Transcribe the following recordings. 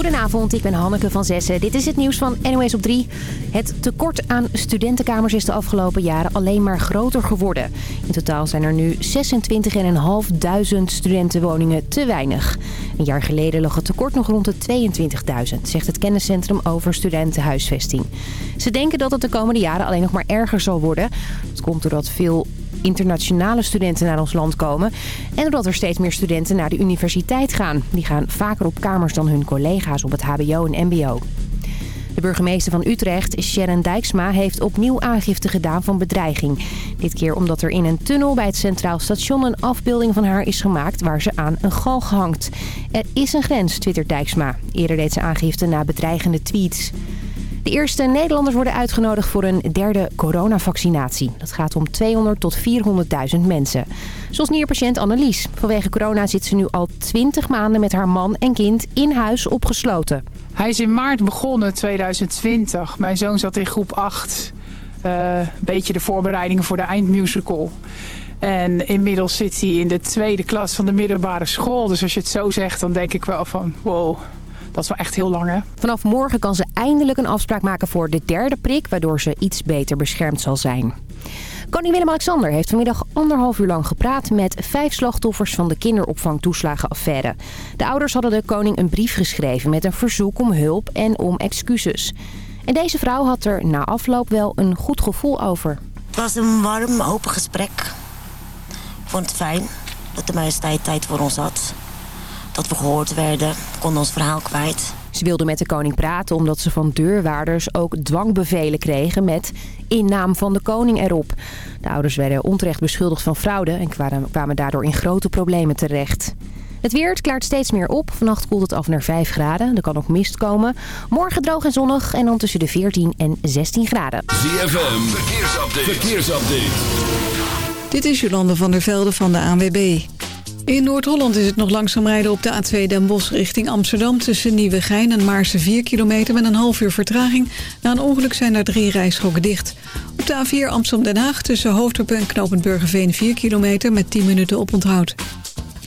Goedenavond, ik ben Hanneke van Zessen. Dit is het nieuws van NOS op 3. Het tekort aan studentenkamers is de afgelopen jaren alleen maar groter geworden. In totaal zijn er nu 26.500 studentenwoningen te weinig. Een jaar geleden lag het tekort nog rond de 22.000, zegt het kenniscentrum over studentenhuisvesting. Ze denken dat het de komende jaren alleen nog maar erger zal worden. Het komt doordat veel internationale studenten naar ons land komen. En doordat er steeds meer studenten naar de universiteit gaan. Die gaan vaker op kamers dan hun collega's op het hbo en mbo. De burgemeester van Utrecht, Sharon Dijksma, heeft opnieuw aangifte gedaan van bedreiging. Dit keer omdat er in een tunnel bij het Centraal Station een afbeelding van haar is gemaakt waar ze aan een galg hangt. Er is een grens, twittert Dijksma. Eerder deed ze aangifte na bedreigende tweets. De eerste Nederlanders worden uitgenodigd voor een derde coronavaccinatie. Dat gaat om 200 tot 400.000 mensen. Zoals nierpatiënt Annelies. Vanwege corona zit ze nu al 20 maanden met haar man en kind in huis opgesloten. Hij is in maart begonnen, 2020. Mijn zoon zat in groep 8. Uh, een beetje de voorbereidingen voor de eindmusical. En inmiddels zit hij in de tweede klas van de middelbare school. Dus als je het zo zegt, dan denk ik wel van wow... Dat is wel echt heel lang, hè? Vanaf morgen kan ze eindelijk een afspraak maken voor de derde prik... waardoor ze iets beter beschermd zal zijn. Koning Willem-Alexander heeft vanmiddag anderhalf uur lang gepraat met vijf slachtoffers van de kinderopvangtoeslagenaffaire. De ouders hadden de koning een brief geschreven met een verzoek om hulp en om excuses. En deze vrouw had er na afloop wel een goed gevoel over. Het was een warm, open gesprek. Ik vond het fijn dat de majesteit tijd voor ons had dat we gehoord werden, konden ons verhaal kwijt. Ze wilde met de koning praten omdat ze van deurwaarders ook dwangbevelen kregen met in naam van de koning erop. De ouders werden onterecht beschuldigd van fraude en kwamen daardoor in grote problemen terecht. Het weer het klaart steeds meer op. Vannacht koelt het af naar 5 graden. Er kan ook mist komen. Morgen droog en zonnig en dan tussen de 14 en 16 graden. ZFM, verkeersupdate. verkeersupdate. Dit is Jolande van der Velde van de ANWB. In Noord-Holland is het nog langzaam rijden op de A2 Den Bosch richting Amsterdam... tussen Nieuwegein en Maarsen 4 kilometer met een half uur vertraging. Na een ongeluk zijn er drie rijstroken dicht. Op de A4 Amsterdam-Den Haag tussen Hoofddorp en Knopend Burgerveen 4 kilometer... met 10 minuten op onthoud.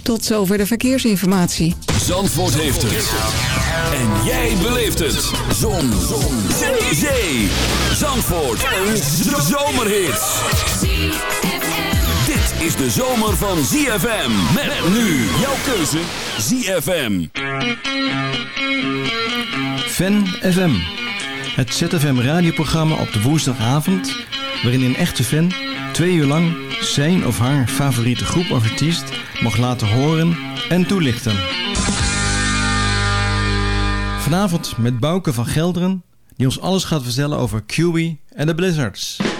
Tot zover de verkeersinformatie. Zandvoort heeft het. En jij beleeft het. Zon. Zon. Zee. Zandvoort. Een zomerhit is de zomer van ZFM. Met, nu jouw keuze ZFM. Fan FM. Het ZFM radioprogramma op de woensdagavond... waarin een echte fan twee uur lang zijn of haar favoriete groep of artiest... mag laten horen en toelichten. Vanavond met Bouke van Gelderen... die ons alles gaat vertellen over QB en de Blizzards...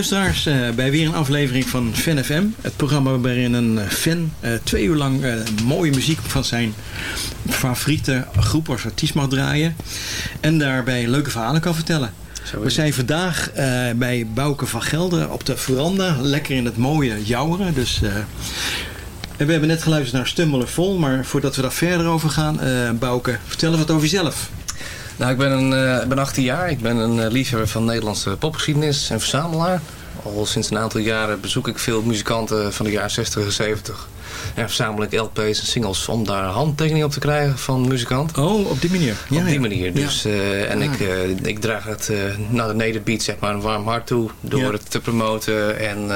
luisteraars uh, bij weer een aflevering van Fan FM. Het programma waarin een fan uh, twee uur lang uh, mooie muziek van zijn favoriete groep of artiest mag draaien. En daarbij leuke verhalen kan vertellen. We zijn vandaag bij Bouke van Gelder op de veranda. Lekker in het mooie Jouweren. Dus, en we hebben net geluisterd naar Stummelen Vol. Maar voordat we daar verder over gaan, Bouke, vertel wat over jezelf. Nou, ik ben, een, uh, ben 18 jaar. Ik ben een uh, liefhebber van Nederlandse popgeschiedenis en verzamelaar. Al sinds een aantal jaren bezoek ik veel muzikanten van de jaren 60 en 70. En verzamel ik LP's en singles om daar handtekeningen op te krijgen van muzikanten. Oh, op die manier? Ja, op die manier. Dus, ja. uh, en ik, ik draag het naar de nederbeat zeg maar, een warm hart toe door het te promoten. En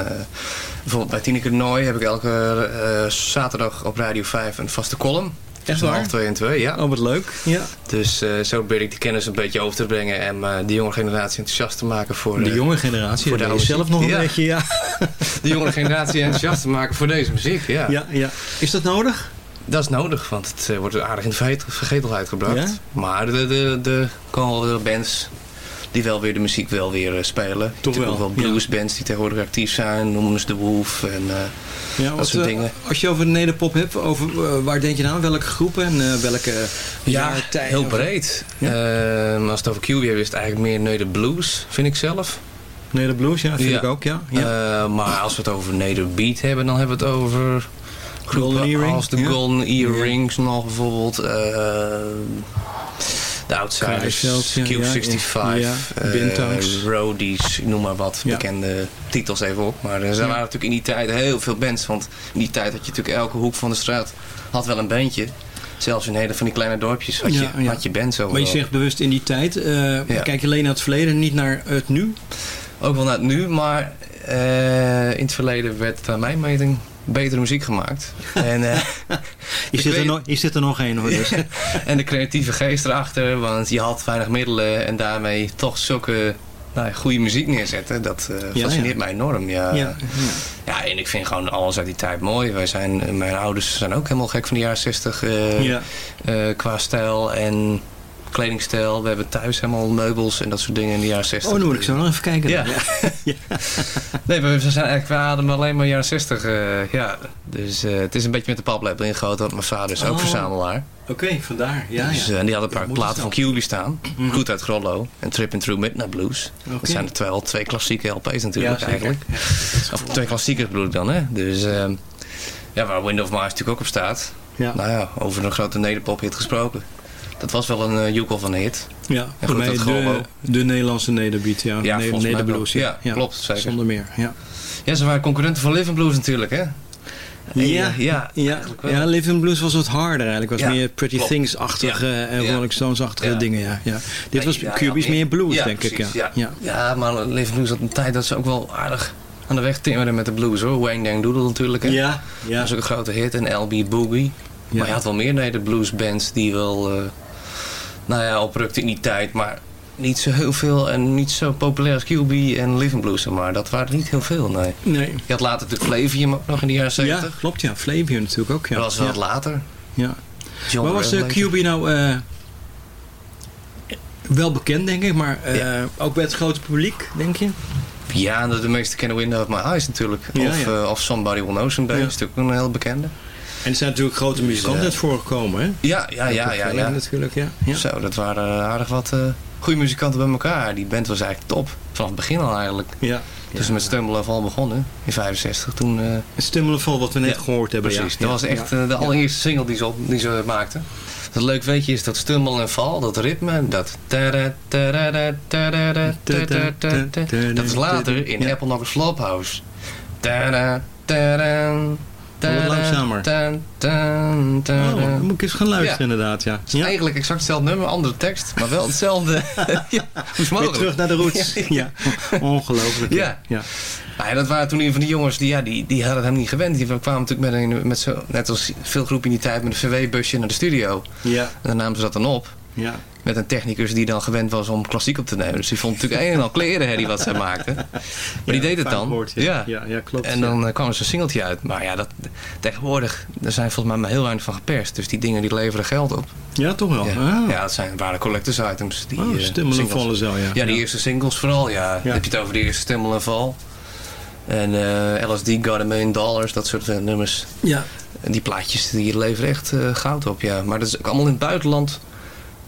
bijvoorbeeld bij Tineke Nooi heb ik elke zaterdag op Radio 5 een vaste column. Echt waar? Half 2 en 2, ja. Oh, wat leuk. Ja. Dus uh, zo probeer ik die kennis een beetje over te brengen en uh, de jonge generatie enthousiast te maken voor... De uh, jonge generatie, voor de zelf nog een ja. beetje, ja. de jonge generatie enthousiast te maken voor deze muziek, ja. Ja, ja. Is dat nodig? Dat is nodig, want het wordt aardig in de vergetelheid gebracht. Ja? Maar de, de, de, de bands die wel weer de muziek wel weer spelen. Toch wel. ook wel bluesbands ja. die tegenwoordig actief zijn, noemen ze de Wolf en uh, ja, dat wat, soort dingen. Als je over de nederpop hebt, over, uh, waar denk je nou? Welke groepen en uh, welke Ja, heel breed. Ja? als het over QB hebben is het eigenlijk meer neder blues, vind ik zelf. Neder blues, ja, vind ik ook, ja. ja. maar als we het over neder beat hebben, dan hebben we het over... Golden Earring. Als de Golden Earrings nog bijvoorbeeld de Outsiders, Q65, ja, ja, uh, Roadies, noem maar wat bekende titels even op. Maar er waren natuurlijk in die tijd heel veel bands, want in die tijd had je natuurlijk elke hoek van de straat had wel een bandje. Zelfs in hele van die kleine dorpjes had je, had je bands overal. Maar je zegt bewust in die tijd, uh, kijk je alleen naar het verleden, niet naar het nu? Ook wel naar het nu, maar uh, in het verleden werd naar mijn meting betere muziek gemaakt. En, uh, je, zit er nog, je zit er nog één hoor. Dus. en de creatieve geest erachter, want je had weinig middelen en daarmee toch zulke nou, goede muziek neerzetten. Dat uh, fascineert ja. mij enorm. Ja. Ja, ja. en ik vind gewoon alles uit die tijd mooi. Wij zijn, mijn ouders zijn ook helemaal gek van de jaren 60 uh, uh, qua stijl en kledingstijl. We hebben thuis helemaal meubels en dat soort dingen in de jaren 60. Oh, dan moet ik zo nog even kijken. Ja. ja. nee, we zijn eigenlijk, we ademen alleen maar jaren 60. Uh, ja. Dus uh, het is een beetje met de paplepel ingegoten, want mijn vader is oh. ook verzamelaar. Oké, okay, vandaar. Ja, dus, uh, en die had een paar platen van QB staan. Mm -hmm. Goed uit Grollo en Tripping Through Midnight Blues. Okay. Dat zijn er wel twee klassieke LP's natuurlijk ja, eigenlijk. Ja, of twee klassiekers bedoel ik dan, hè. Dus ja, waar Wind of Mars natuurlijk ook op staat. Ja. Nou ja, over een grote nederpop hit gesproken dat was wel een uh, joekel van een hit. Ja, en voor mij de, de Nederlandse nederbeat, ja. Ja, ne Nederblues, ja. ja. klopt, zeker. Zonder meer, ja. Ja, ze waren concurrenten van Living Blues natuurlijk, hè? Ja, ja, ja, ja, Living Blues was wat harder eigenlijk. was ja, meer Pretty Things-achtige ja, en Rolling Stones-achtige dingen. Ja, ja. Dit was Cubies meer blues, denk precies, ik. Ja. Ja. maar Living Blues had een tijd dat ze ook wel aardig aan de weg timmerden met de blues hoor. Wayne Dang Doodle natuurlijk. Hè. Ja, ja. Dat was ook een grote hit. En LB Boogie. Maar je had wel meer nee, de bluesbands die wel... Uh, nou ja, oprukte in die tijd, maar niet zo heel veel en niet zo populair als QB en Living Blues, maar dat waren niet heel veel, nee. nee. Je had later natuurlijk Flavium ook nog in de jaren 70. Ja, klopt, ja. Flavium natuurlijk ook, ja. Dat was ja. later. Ja. John maar was uh, QB nou uh, wel bekend, denk ik, maar uh, ja. ook bij het grote publiek, denk je? Ja, de, de meeste kennen Window of My Eyes natuurlijk. Ja, of, of Somebody Will Know Someday, is natuurlijk een heel bekende. En er zijn natuurlijk grote muzikanten dus, voorgekomen, hè? Ja, ja, ja. ja, ja. natuurlijk, ja. ja. Zo, dat waren aardig wat uh, goede muzikanten bij elkaar. Die band was eigenlijk top. Vanaf het begin al eigenlijk. Ja. Dus ja, met Stumble Val begonnen in 65. Toen, uh, Stumble Val, wat we net gehoord hebben. Precies, dat was echt de allereerste single die ze, op, die ze maakten. Het leuk weetje is dat Stumble en Val, dat ritme, dat... Dat is later in Apple nog een Slophouse. Wat langzamer. Oh, dan moet ik eens gaan luisteren inderdaad, ja. Het is ja. eigenlijk exact hetzelfde nummer, andere tekst, maar wel hetzelfde. ja, Weer terug naar de roots. ja. Ongelooflijk. Ja. ja. Nou ja, dat waren toen een van die jongens, die, ja, die, die hadden hem niet gewend. Die kwamen natuurlijk met, een, met zo, net als veel groepen in die tijd, met een VW-busje naar de studio. Ja. En dan namen ze dat dan op. Ja. Met een technicus die dan gewend was om klassiek op te nemen. Dus die vond natuurlijk een en al kleren die wat zij maakte. Maar die deed het dan. ja. Ja. Ja, klopt. En dan kwam er zo'n singeltje uit. Maar ja, dat, tegenwoordig, er zijn volgens mij maar heel weinig van geperst. Dus die dingen die leveren geld op. Ja, toch wel. Ja, ah. dat zijn ware collectors items. Die, oh, Stimmel en Val zo, ja. Ja, die eerste singles vooral. Ja. Dan heb je het over de eerste Stimmel en Val. En uh, LSD Got a Million Dollars, dat soort uh, nummers. Ja. En die plaatjes die leveren echt goud op, ja. Maar dat is ook allemaal in het buitenland.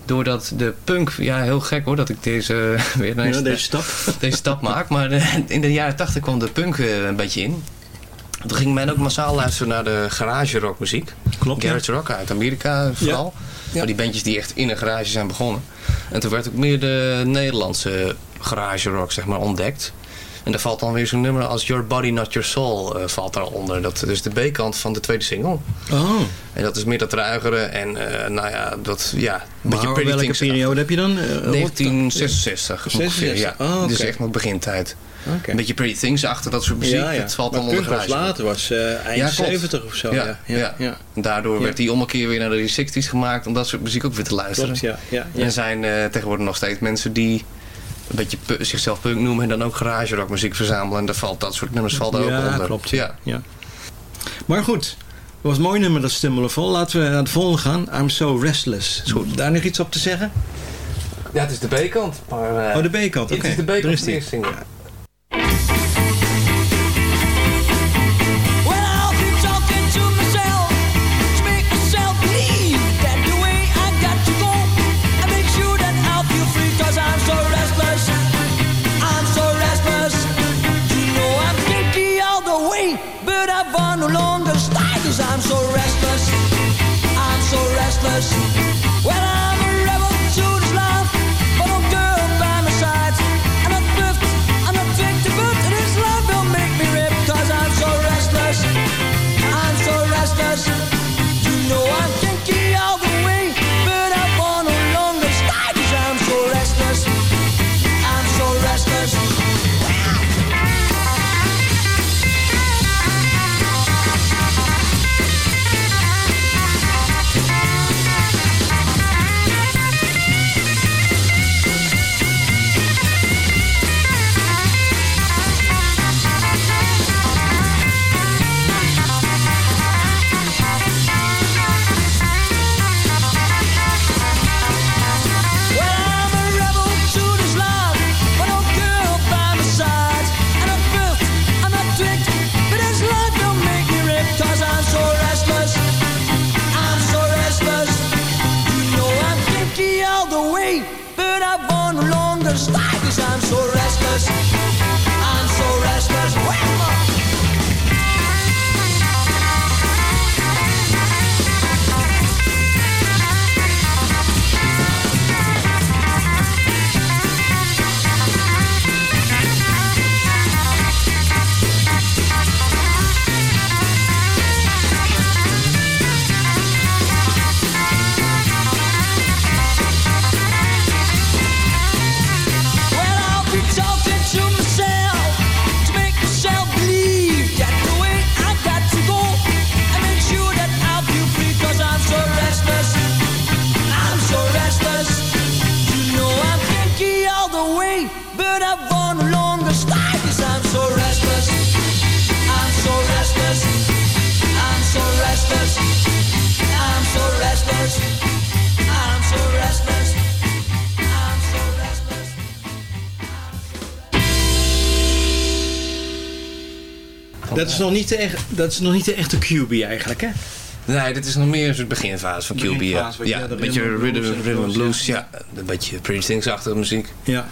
Doordat de punk, ja heel gek hoor dat ik deze, weer ja, deze, stap. deze stap maak. Maar in de jaren tachtig kwam de punk een beetje in. Toen ging men ook massaal luisteren naar de garage rock muziek. Klopt. Garage rock uit Amerika vooral. Ja. Maar die bandjes die echt in een garage zijn begonnen. En toen werd ook meer de Nederlandse garage rock zeg maar ontdekt. En daar valt dan weer zo'n nummer als Your Body Not Your Soul uh, valt daaronder. Dat is de B-kant van de tweede single. Oh. En dat is meer dat ruigere en uh, nou ja, dat ja, maar welke periode heb je dan? Uh, 1966 ongeveer, ja. Oh, okay. Dus echt nog begintijd. Okay. Een beetje Pretty Things achter dat soort muziek. Ja, ja. Het valt allemaal was later, was uh, eind ja, 70 of zo. Ja, ja. ja, daardoor werd die ommekeer weer naar de 60s gemaakt om dat soort muziek ook weer te luisteren. Klopt, ja. ja, ja. En er zijn uh, tegenwoordig nog steeds mensen die een beetje pu zichzelf punk noemen en dan ook garage rock muziek verzamelen. En daar valt dat soort nummers valt ook ja, onder. Klopt, ja. ja. Maar goed, het was een mooi nummer dat Stimulevol. Laten we naar het volgende gaan. I'm So Restless. Is goed. Daar nog iets op te zeggen? Ja, het is de B-kant. Maar, uh, oh, de B-kant. Oké. Het is de B-kant Dat is nog niet de, echt, dat is nog niet de echte QB eigenlijk, hè? Nee, dit is nog meer een soort beginfase van QB. Ja, een beetje rhythm and rhythm, blues. Ja, een beetje Pretty Things-achtige muziek. Ja.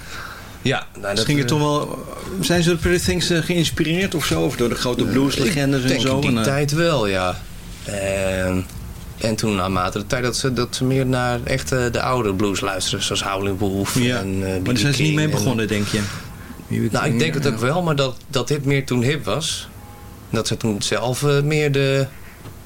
Ja, nou, Dus dat ging het eh, toch wel, zijn ze door Pretty Things eh, geïnspireerd of zo? Of door de grote blueslegendes en denk zo? in die En, eh, tijd wel, ja. En, en toen naarmate de tijd dat ze, dat ze meer naar echt eh, de oude blues luisteren. Zoals Howlin' Wolf ja. en uh, maar daar zijn ze niet mee begonnen, denk je? Nou, ik denk het ja. ook wel, maar dat, dat dit meer toen hip was. Dat ze toen zelf eh, meer de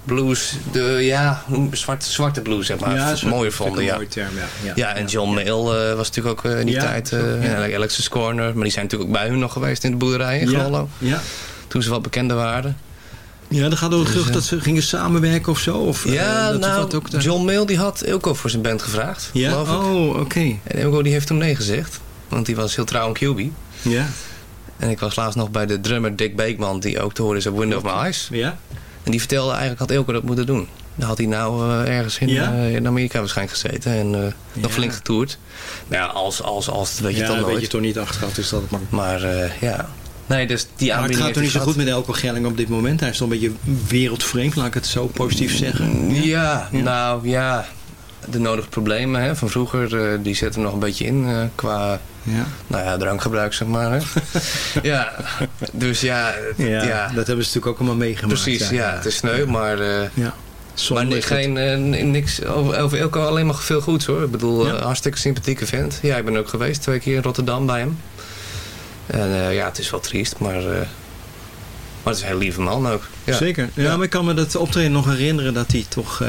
blues, de ja, zwarte, zwarte blues zeg maar, Ja, mooier vonden. Ja. mooie term, ja. Ja, Ja, en John Mayall eh, was natuurlijk ook eh, in die tijd, ja. Alexis Corner, maar die zijn natuurlijk ook bij hun nog geweest in de boerderij in. Grollo, Ja. toen ze wat bekender waren. Ja, er gaat ook dus, terug dat ze gingen samenwerken of zo? Of, ja, uh, nou, ook John Mayle die had Ilko voor zijn band gevraagd, ja? Oh, oké. Okay. En Ilko die heeft toen nee gezegd. Want die was heel trouw aan QB. Ja. En ik was laatst nog bij de drummer Dick Beekman, die ook te horen is op Window of My Eyes. Ja. En die vertelde eigenlijk had Ilko dat moeten doen. Dan had hij nou uh, ergens in, ja? uh, in Amerika waarschijnlijk gezeten en uh, ja. nog flink getoerd. Maar ja, als, als, als, weet je ja, dan nooit. weet je toch niet achteraf, dus dat maar... Maar ja, nee, dus die Maar het gaat toch niet zo goed met Elko Gelling op dit moment? Hij is toch een beetje wereldvreemd, laat ik het zo positief zeggen. Ja, ja. nou ja, de nodige problemen hè, van vroeger, die zetten nog een beetje in qua... Ja. Nou ja, drankgebruik zeg maar. Hè. ja, dus ja, ja, ja, Dat hebben ze natuurlijk ook allemaal meegemaakt. Precies, ja, het is sneu, maar... Uh, ja. maar nee, geen, uh, niks over, over Elko alleen maar veel goeds hoor. Ik bedoel, ja. uh, hartstikke sympathieke vent. Ja, ik ben ook geweest twee keer in Rotterdam bij hem. En uh, ja, het is wel triest, maar, maar het is een heel lieve man ook. Ja. Zeker. Ja, maar ik kan me dat optreden nog herinneren dat hij toch...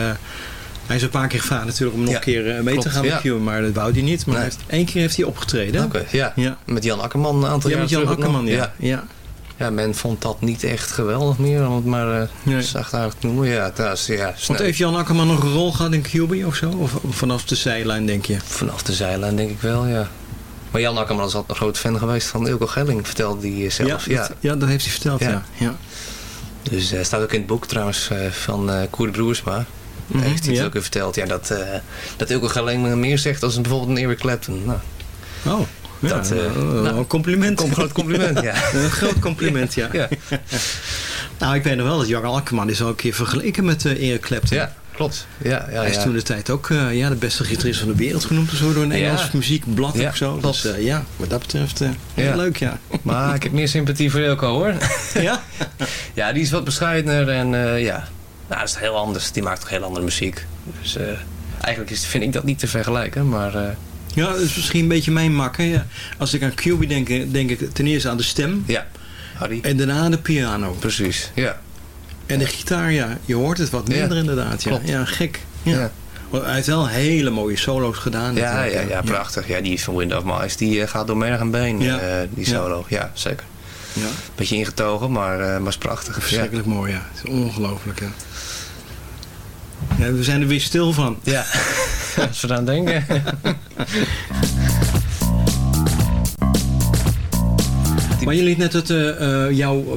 Hij is een paar keer gevraagd natuurlijk om nog een keer mee klopt, te gaan met. Q, maar dat wou hij niet. Maar Nee. hij heeft, één keer heeft hij opgetreden. Oké, ja. Ja. Met Jan Akkerman een aantal Ja, jaar met Jan Akkerman, ja. ja. Ja, men vond dat niet echt geweldig meer, om het maar uh, Nee. zachtaardig te noemen. Ja, is, ja, Want heeft Jan Akkerman nog een rol gehad in QB of zo? Of vanaf de zijlijn, denk je? Vanaf de zijlijn denk ik wel, ja. Maar Jan Akkerman is altijd een groot fan geweest van Ilko Gelling, vertelde hij eh, zelf. ja, dat, ja, dat heeft hij verteld, ja. Ja. Dus eh staat ook in het boek trouwens eh, van eh Koer de Mhm, heeft hij ja. het ook weer verteld. Ja, dat, eh dat Ilko Gelling meer zegt als een, bijvoorbeeld een Eric Clapton. Nou, Oh, ja, Dat, eh, eh, nou, een compliment. een groot compliment, ja. Een groot compliment, ja. Ja, Nou, ik weet nog wel dat Jan Akkerman is al een keer vergeleken met eh Eric Clapton. ja klopt. Ja, ja, Hij is toen de tijd ook ja, de beste gitarist van de wereld genoemd zo door een. Engels muziekblad of zo. klopt. Dus ja, wat dat betreft heel leuk, ja. Maar ik heb meer sympathie voor Ilko hoor. ja? ja, die is wat bescheidener en ja. Nou, dat is heel anders. Die maakt toch heel andere muziek. Dus eh, eigenlijk is, vind ik dat niet te vergelijken, maar... eh, Ja, dat is misschien een beetje mijn makker. Ja. Als ik aan QB denk, denk ik ten eerste aan de stem ja, Harry. en daarna aan de piano. Precies, ja. En de gitaar, ja, je hoort het wat Ja, minder inderdaad. Ja, klopt. ja gek. Ja. Ja. Hij heeft wel hele mooie solo's gedaan. Ja, ja, ja, prachtig. Ja, die van Wind of Eyes, die eh, gaat door merg en been, Ja. die Ja. solo. Ja, zeker. Ja, Beetje ingetogen, maar, eh, maar is prachtig. Ja. verschrikkelijk mooi, ja. Het is ongelooflijk, ja. ja. We zijn er weer stil van. Ja, als we eraan denken. Maar je liet net het, eh, eh, jouw uh,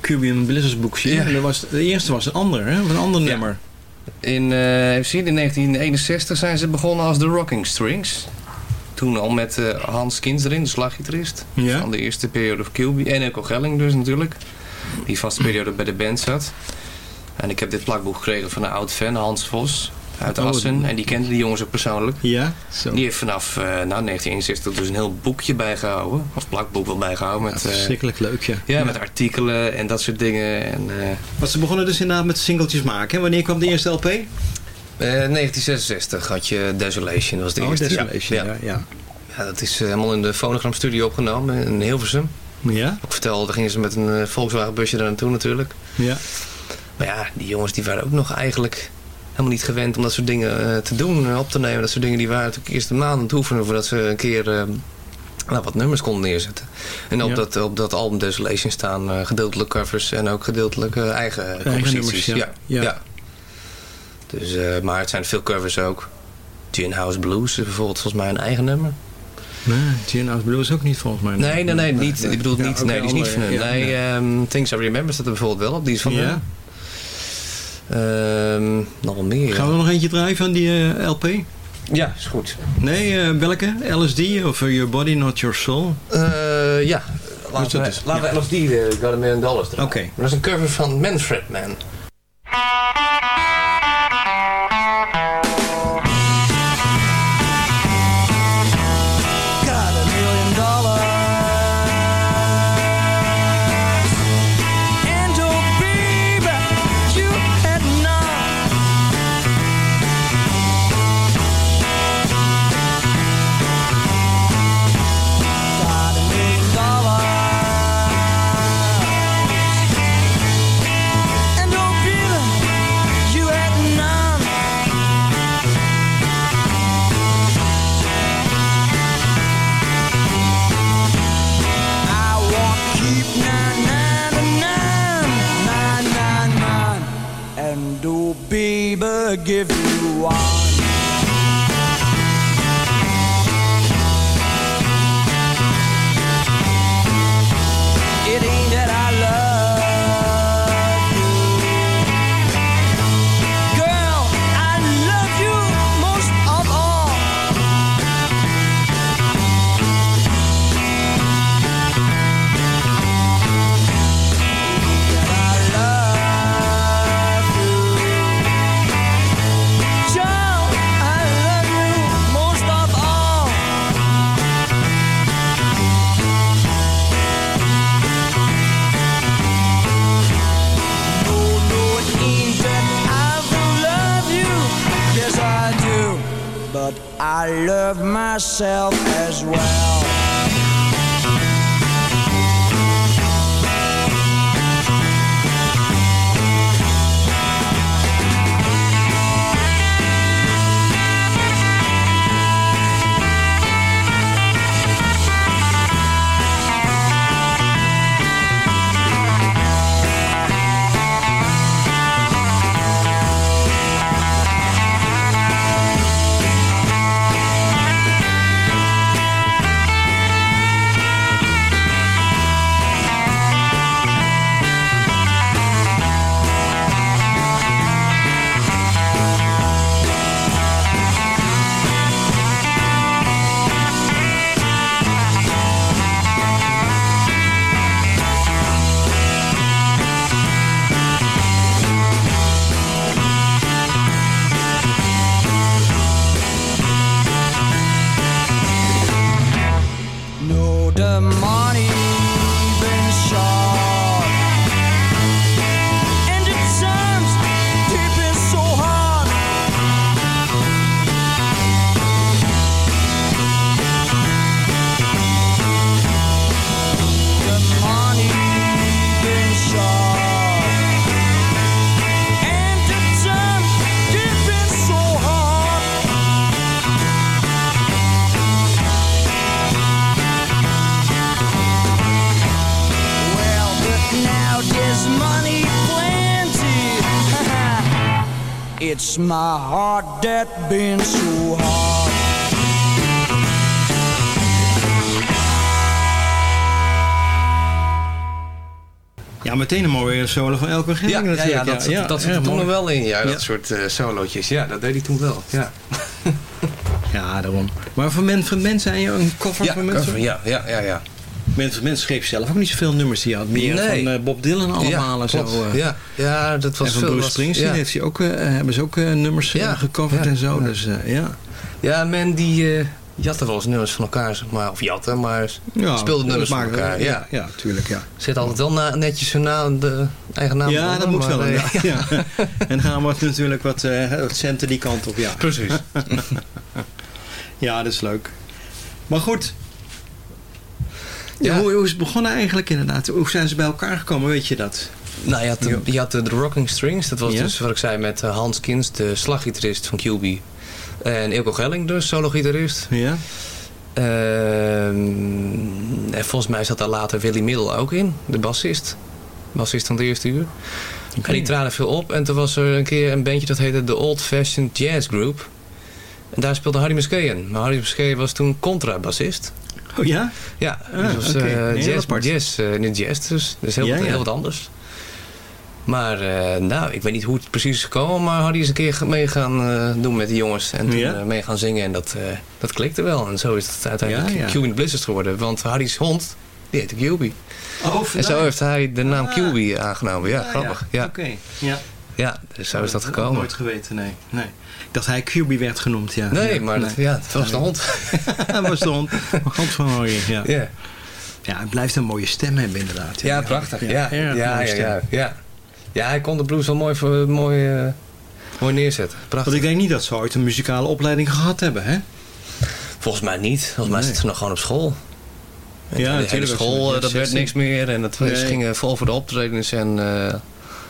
Cuban Blizzards boek zien. Ja. En dat was, de eerste was een ander, hè? Een ander nummer. In, eh, even zien, in 1961 zijn ze begonnen als de Rocking Strings. Toen al met eh, Hans Kins erin, de slaggitarist. Ja. Van de eerste periode van QB. En Echo Gelling dus natuurlijk. Die vaste periode bij de band zat. En ik heb dit plakboek gekregen van een oud fan, Hans Vos. Uit Oh, Assen. En die kende die jongens ook persoonlijk. Ja, zo. Die heeft vanaf eh, nou, 1961 dus een heel boekje bijgehouden. Of plakboek wel bijgehouden. Met, eh, verschrikkelijk leuk, ja. ja, met artikelen en dat soort dingen. En, eh, Want ze begonnen dus inderdaad met singeltjes maken. Hè? Wanneer kwam de eerste LP? Eh, 1966 had je Desolation, dat was de oh, eerste. Desolation, Ja, ja. ja. dat is eh, helemaal in de fonogramstudio opgenomen in Hilversum. Ja? Ik vertelde, daar gingen ze met een eh, Volkswagen busje daar naartoe natuurlijk. Ja. Maar ja, die jongens die waren ook nog eigenlijk helemaal niet gewend om dat soort dingen eh, te doen, en op te nemen. Dat soort dingen die waren natuurlijk eerst een maand aan het oefenen voordat ze een keer eh, nou, wat nummers konden neerzetten. En op, Ja. dat, op dat album Desolation staan eh, gedeeltelijk covers en ook gedeeltelijk eh, eigen composities. nummers, ja. Ja. Dus, eh, maar het zijn veel covers ook. Gin House Blues is bijvoorbeeld volgens mij een eigen nummer. Nee, Gin House Blues is ook niet volgens mij. Nee, nee, nee, niet, ik bedoel Ja, niet, nee, die is niet van hun. nee, ehm, Things I Remember staat er bijvoorbeeld wel op, die is van Ja? hun. Ehm, nog meer. Gaan we nog eentje draaien van die eh, LP? Ja, is goed. Nee, eh, welke? LSD of Your Body Not Your Soul? Ja, Dus laten we, is- laten we LSD, uh, Got a Million Dollars draaien. Oké. Dat is een cover van Manfred Man. That been so hard. Ja, meteen een mooie solo van Elke Gelling Ja, ja, natuurlijk. ja, dat, dat, dat zit er toen wel in. Ja, dat Ja. soort eh solootjes. Ja, dat deed hij toen wel. Ja, Ja, daarom. Maar voor Men van Men zijn je een ja, van mensen? cover, ja, ja, ja, ja. Men van Men schreef zelf ook niet zoveel nummers. Die had meer Nee. van eh, Bob Dylan allemaal ja, en zo. eh. ja, ja, dat was en van veel. Bruce Springsteen ja. heeft hij ook, eh, hebben ze ook nummers Ja, gecoverd en zo. ja. Dus ja. Ja, men die eh jatte wel eens nummers van elkaar, zeg maar, of jatten, maar ja speelde nummers van elkaar. Ja, Ja, tuurlijk, ja. Zit altijd wel na, netjes zo na de eigen naam. Ja, dat moet wel. Ja. ja. en gaan we natuurlijk wat, eh, wat centen die kant op, ja. Precies. Ja, dat is leuk. Maar goed. Ja. Hoe, hoe is het begonnen eigenlijk inderdaad? Hoe zijn ze bij elkaar gekomen, weet je dat? Nou, je had, de, je had de, de Rocking Strings. Dat was Ja. dus wat ik zei met eh, Hans Kins, de slaggitarist van QB. En Ilko Gelling, dus solo-gitarist. Ja? Ehm, en volgens mij zat daar later Willy Middel ook in, de bassist. Bassist van het eerste uur. En die traden veel op. En toen was er een keer een bandje dat heette The Old Fashioned Jazz Group. En daar speelde Harry Musquet in. Maar Harry Musquet was toen contrabassist. Oh ja? Ja, Ah, dus eh, jazz, apart. jazz eh, in jazz dus. Dus heel, Ja, wat, ja. heel wat anders. Maar eh, nou, ik weet niet hoe het precies is gekomen. Maar Harry is een keer mee gaan doen met die jongens. En toen Ja? mee gaan zingen. En dat, dat klikte wel. En zo is het uiteindelijk Ja. Q in geworden. Want Harry's hond, die heette QB. Oh, En zo heeft hij de naam Ah. QB aangenomen. Ja, grappig. Ja, Oké, ja. ja, dus zo is dat gekomen. nooit geweten, nee. nee. Dacht hij QB werd genoemd, ja. Nee, Ja, maar dat, ja, het was de hond. dat was de hond. hond van Harry, ja. Ja, Ja, hij blijft een mooie stem hebben inderdaad. ja prachtig. Ja, ja, ja, ja, ja, ja. Ja, hij kon de blues wel mooi, voor- mooi, eh, mooi neerzetten. Prachtig. Want ik denk niet dat ze ooit een muzikale opleiding gehad hebben, hè? Volgens mij niet. Volgens mij Nee. zitten ze nog gewoon op school. En Ja, de hele school, eh, dat werd 16. niks meer. En dat, Nee. ze gingen vol voor de optredens. En eh,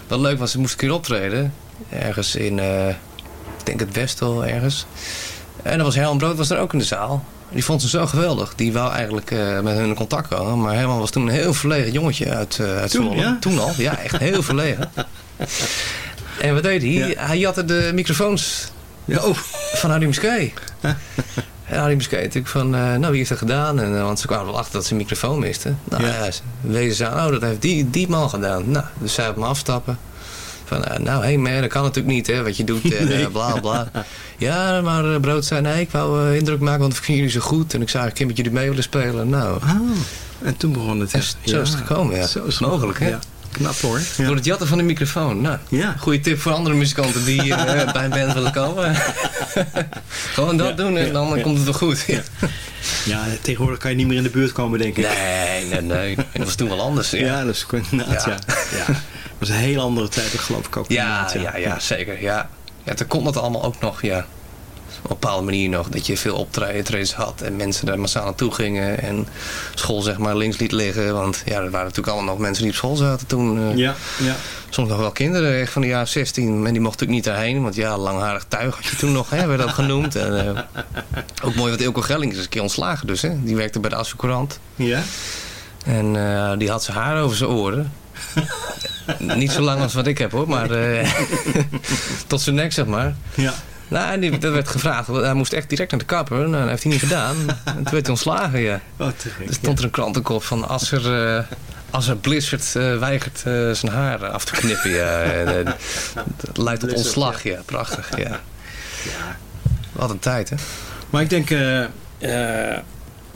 wat leuk was, ze moesten een keer optreden. Ergens in, ik denk het Westel ergens. En dan was Herman Brood was er ook in de zaal. Die vond ze zo geweldig. Die wou eigenlijk eh, met hun in contact komen. Maar Herman was toen een heel verlegen jongetje uit, eh uit Toen, ja? Toen al, ja, echt heel verlegen. En wat deed hij? Hij jatte de microfoons Ja, oh. van Harry Musquet. En Harry Musquet natuurlijk van, eh, nou wie heeft dat gedaan? En, want ze kwamen wel achter dat ze een microfoon misten. Nou Ja. ja, ze wezen ze aan, oh dat heeft die, die man gedaan. Nou, dus zij op me afstappen. Van, eh, nou hé hey man, dat kan natuurlijk niet hè, wat je doet en Nee. eh, bla bla. Ja, maar eh, Brood zei, nee ik wou indruk maken, want ik vind jullie zo goed. En ik eigenlijk een keer met jullie mee willen spelen. Nou, Ah, en toen begon het. Zo is het gekomen, ja. Zo is het Mogelijk, hè? Ja. Knap hoor. door het jatten van de microfoon. Nou, Ja. goede tip voor andere muzikanten die bij een band willen komen. Gewoon dat Ja, doen en dan komt het wel goed. Ja. Tegenwoordig kan je niet meer in de buurt komen, denk ik. Nee, nee, nee. Dat was toen wel anders. Ja, Ja, dat is inderdaad, ja. Ja. ja. Dat was een heel andere tijd, geloof ik ook. ja, inderdaad, ja, ja, zeker. Ja. Ja, toen kon dat allemaal ook nog, ja. Op een bepaalde manier nog. Dat je veel optredens had en mensen daar massaal naartoe gingen. En school zeg maar links liet liggen. Want ja, er waren natuurlijk allemaal nog mensen die op school zaten toen. eh, Ja, ja. Soms nog wel kinderen echt van de jaren 16. En die mochten natuurlijk niet daarheen. Want ja, langharig tuig had je toen nog, hè, werd dat genoemd. En, eh, ook mooi, want Ilko Gelling is een keer ontslagen dus. Hè. Die werkte bij de Assecourant. Ja? En eh, die had zijn haar over zijn oren. niet zo lang als wat ik heb hoor, maar eh, tot zijn nek zeg maar. Ja. Nou, en die, dat werd gevraagd. Hij moest echt direct naar de kapper. Nou, dat heeft hij niet gedaan. En toen werd hij ontslagen, ja. Wat te gek. Er stond er een krantenkop van als er, eh, als er Blizzard eh, weigert zijn haar af te knippen. Ja, En, dat leidt tot ontslag, ja. Prachtig, ja. Wat een tijd, hè. Maar ik denk,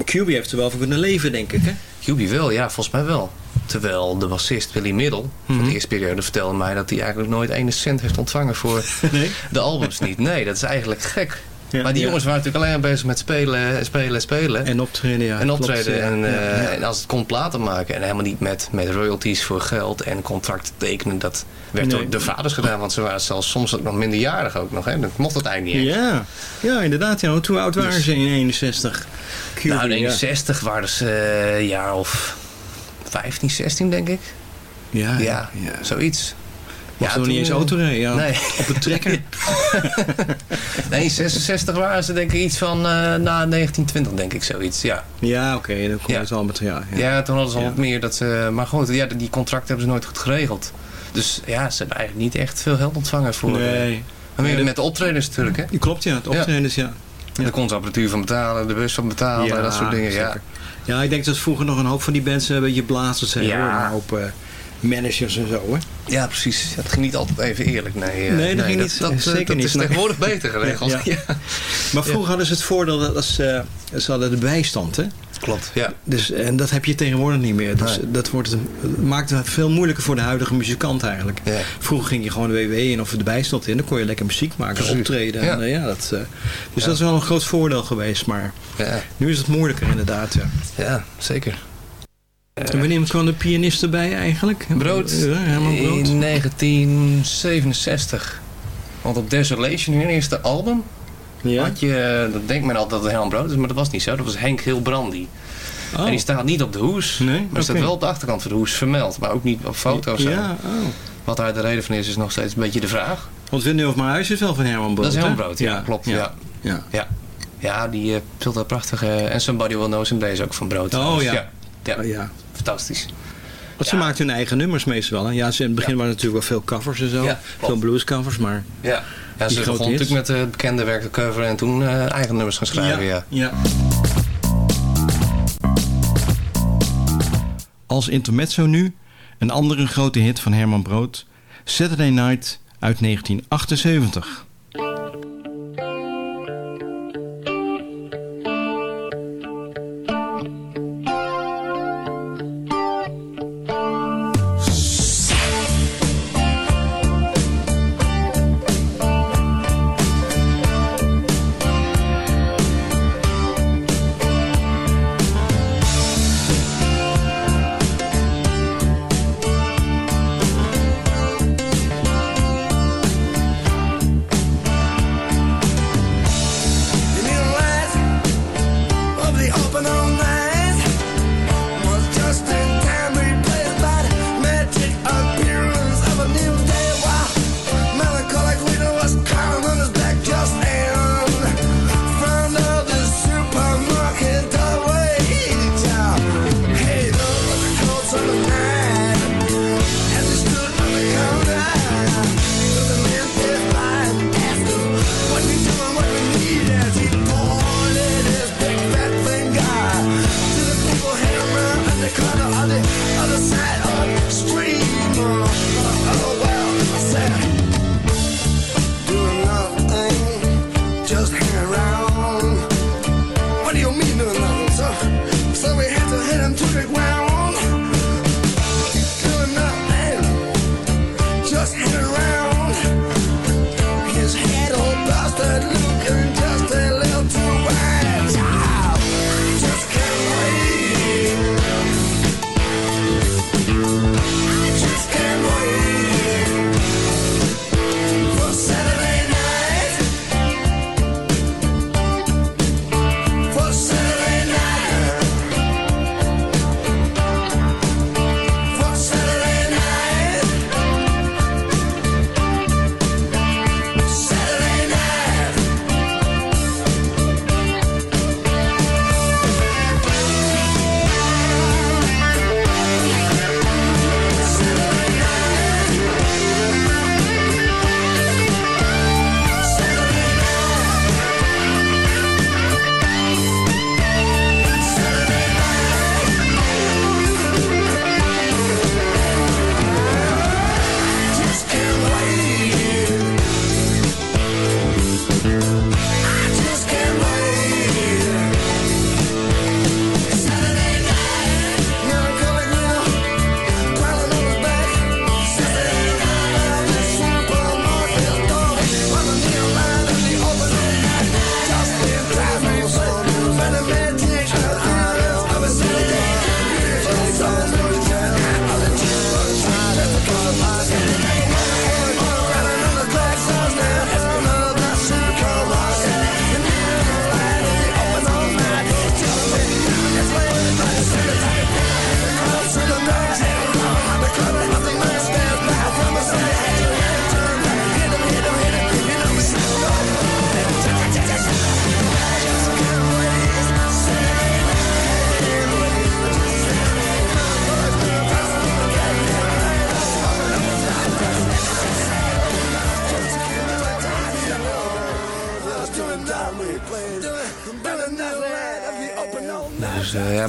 QB heeft er wel voor kunnen leven, denk ik, hè? Jubi wel, ja, volgens mij wel. Terwijl de bassist Willy Middel van Mhm. de eerste periode vertelde mij dat hij eigenlijk nooit ene cent heeft ontvangen voor Nee? de albums niet. Nee, dat is eigenlijk gek. Ja, maar die ja. jongens waren natuurlijk alleen bezig met spelen, spelen, spelen. En optreden, ja. en optreden. ja. en, Ja, eh, ja. en als het kon platen maken. En helemaal niet met, met royalties voor geld en contracten tekenen. Dat werd Nee. door de vaders gedaan. Want ze waren zelfs soms ook nog minderjarig ook nog. Hè. Dat mocht het eigenlijk niet. echt. Ja, ja, inderdaad. Ja. Hoe oud waren Dus- ze in 61? QB, nou, in ja. 61 waren ze eh, een jaar of 15, 16 denk ik. Ja, Ja, ja. zoiets. Ja, nog niet toen, eens eh, auto rijden, ja. Nee. Op een trekker. Nee, 66 waren ze denk ik iets van eh, na 1920 denk ik zoiets. Ja, ja, oké. dan komt Ja. het al met... Ja, ja. ja. toen hadden ze al wat meer. Dat ze, maar goed, ja, die contracten hebben ze nooit goed geregeld. Dus ja, ze hebben eigenlijk niet echt veel geld ontvangen voor... eh, Nee. maar meer met de optredens natuurlijk, hè. Klopt, ja. Het optreden is, ja. De concertapparatuur van betalen, de bus van betalen, dat soort dingen. Zeker. Ja, ik denk dat vroeger nog een hoop van die bands een beetje blazers zijn. Ja. hoor. Een hoop eh, managers en zo, hè. ja, precies. Het ging niet altijd even eerlijk. Nee, eh, Nee, dat ging niet- Dat, eh, zeker dat niet. is tegenwoordig beter geregeld. Ja, Ja, Maar vroeger hadden ze het voordeel dat eh, ze hadden de bijstand, hè. klopt. Ja. Dus, en dat heb je tegenwoordig niet meer. Dus Nee. dat wordt, het maakt het veel moeilijker voor de huidige muzikant eigenlijk. Ja. Vroeger ging je gewoon de WW in of de bijstand in. Dan kon je lekker muziek maken, Precies. optreden. En, Ja. eh, ja, dat, eh, dus Ja. dat is wel een groot voordeel geweest. Maar Ja, nu is het moeilijker inderdaad. Ja. ja zeker. En wanneer kwam de pianist erbij eigenlijk? Brood Ja, Herman Brood. in 1967. Want op Desolation, hun eerste album, Ja? had je, dat denkt men altijd dat het Herman Brood is, maar dat was niet zo. Dat was Henk Hilbrandi. Oh. En die staat niet op de hoes, Nee? maar staat Oké. wel op de achterkant van de hoes vermeld. Maar ook niet op foto's. Ja, oh. Wat daar de reden van is, is nog steeds een beetje de vraag. Want Windmill of mijn huis is wel van Herman Brood. dat is Herman? Brood, ja, klopt. Ja. ja. Ja, ja. die eh, speelt dat prachtige... En Somebody Will Know Someday is ook van Brood. Oh, ja. ja. Ja, Oh, ja. Fantastisch. Want ze maakt hun eigen nummers meestal wel. Hè? Ja, ze, in het begin waren natuurlijk wel veel covers en zo. Veel bluescovers, maar... Ja, ja ze begon natuurlijk met het bekende werk de cover en toen eh, eigen nummers gaan schrijven. Ja. ja. Als intermezzo nu een andere grote hit van Herman Brood, Saturday Night uit 1978.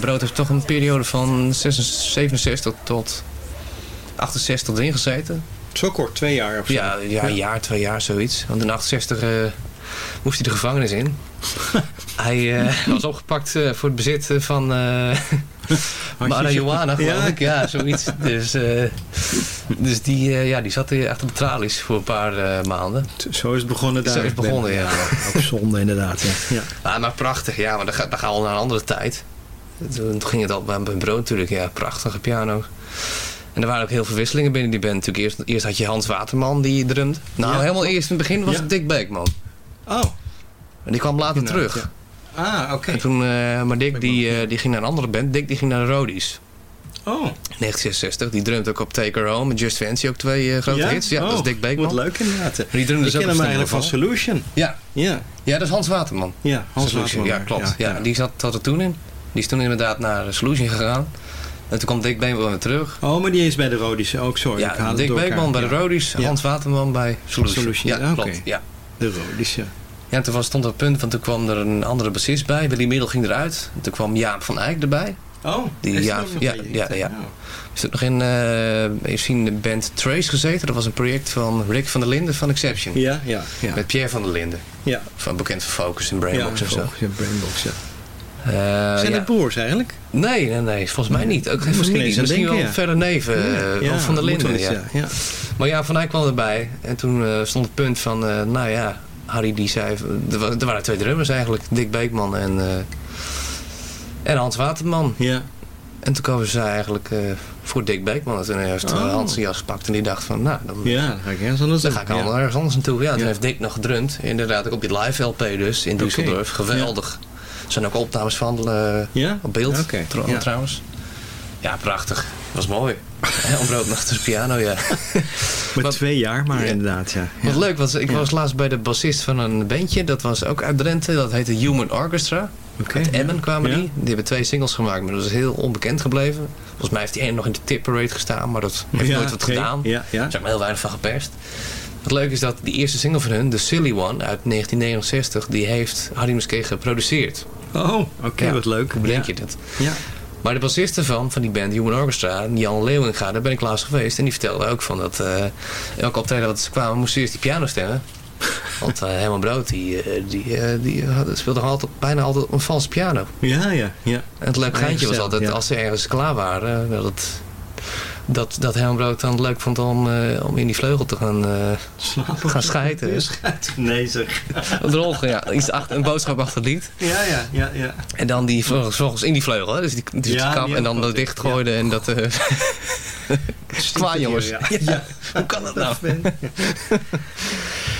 Brood heeft toch een periode van 67 tot 68 erin gezeten. Zo kort, twee jaar of zo? Ja, ja, een jaar, twee jaar, zoiets. Want in 68 uh, moest hij de gevangenis in. hij uh, was opgepakt uh, voor het bezit van marihuana, geloof ja. ik. Ja, zoiets. dus dus die, ja, die zat achter de tralies voor een paar maanden. Zo is het begonnen daar. Zo is het begonnen, ja. Op zonde inderdaad, ja. ja. Ah, maar prachtig, ja. Maar dan, dan gaan we naar een andere tijd. Toen ging het al bij een brood natuurlijk. Ja, prachtige piano. En er waren ook heel veel wisselingen binnen die band. Natuurlijk eerst, eerst had je Hans Waterman die drumde. Nou, ja. helemaal eerst in het begin was ja. het Dick Beekman. Oh. En die kwam later terug. Ja. Ah, oké. Okay. Uh, maar Dick die, uh, die ging naar een andere band. Dick die ging naar de Rodies. Oh. 1966. Die drumt ook op Take Her Home en Just Fancy ook twee uh, grote ja? hits. Ja, oh, dat is Dick Beekman. Wat leuk inderdaad. Maar die drumde Ik dus ken ook hem eigenlijk van Solution. Ja. Ja. Ja, dat is Hans Waterman. Ja, Hans Solution. Waterman. Ja, klopt. Ja, Die zat, zat er toen in. Die is toen inderdaad naar Solution gegaan. En toen kwam Dick Beekman weer terug. Oh, maar die is bij de Rodies ook, sorry. Ja, ik haal Dick Beekman bij de Rodies, Ja. Hans Waterman bij Solution. Solution, Ja, ja, klopt. oké. Ja. De Rodies, ja. ja, en toen was, stond er een punt, want toen kwam er een andere bassist bij. Willy Middel ging eruit. En toen kwam Jaap van Eyck erbij. Oh, Die is Jaap- ja, ja, ja. Oh. Is ook nog in, heeft zien de band Trace gezeten. Dat was een project van Rick van der Linden van Exception. Ja, ja, ja. Met Pierre van der Linden. ja. Van bekend van Focus en Brainbox ja, en zo. Ja, Brainbox, ja. Eh, Zijn ja. het broers eigenlijk? Nee, nee, nee, volgens mij niet. Ook Misschien Misschien denken, wel ja. verder neven eh, ja, of van moet Linden. Ja. ja. ja. Maar ja, Van Eyck kwam erbij. En toen eh, stond het punt van, nou ja, Harry die zei... Er, wa- waren twee drummers eigenlijk. Dick Beekman en, en Hans Waterman. Ja. En toen kozen ze eigenlijk voor Dick Beekman. En toen heeft Oh. Hans zijn jas gepakt en die dacht van, nou, dan, Ja, dan ga ik ergens anders dan ga ik ja. al ergens anders naartoe. Ja, toen Ja. heeft Dick nog gedrumd. Inderdaad, ook op die live LP dus in. Düsseldorf. Geweldig. Zijn ook opnames van eh, Ja? op beeld ja. trouwens. Ja, prachtig. Was mooi. Om brood achter de piano, ja. Met Wat- twee jaar, maar Ja. inderdaad, ja. Wat leuk was, ik Ja. was laatst bij de bassist van een bandje. Dat was ook uit Drenthe. Dat heette Human Orchestra. Oké, Uit. Emmen kwamen die. Die hebben twee singles gemaakt, maar dat is heel onbekend gebleven. Volgens mij heeft die ene nog in de tip parade gestaan, maar dat heeft nooit wat gedaan. Er zijn heel weinig van geperst. Wat leuk is dat die eerste single van hun, The Silly One uit 1969, die heeft Harry Muskee geproduceerd. Oh, oké, Ja. wat leuk. Hoe bedenk ja. je dat? Ja. Maar de bassist ervan, van die band Human Orchestra, Jan Leeuwinga, daar ben ik laatst geweest. En die vertelde ook van dat eh elke optreden wat ze kwamen, moesten ze eerst die piano stemmen. Want eh Herman Brood, die, eh, die, die had- speelde altijd, bijna altijd een valse piano. Ja, ja, ja. En het leuk Eigen geintje was altijd, ja. als ze ergens klaar waren, dat, het, dat, dat Herman Brood dan leuk vond om, eh, om in die vleugel te gaan, eh, Slapen. gaan schijten. Nee, zeg. Rol, ja, iets achter, een boodschap achter het lied. Ja, ja, ja, ja. En dan die vleugels in die vleugel, hè? dus die, dus Ja, die kap die en dan dat dichtgooide en dat... eh Qua jongens. Ja. Ja. Hoe kan dat nou?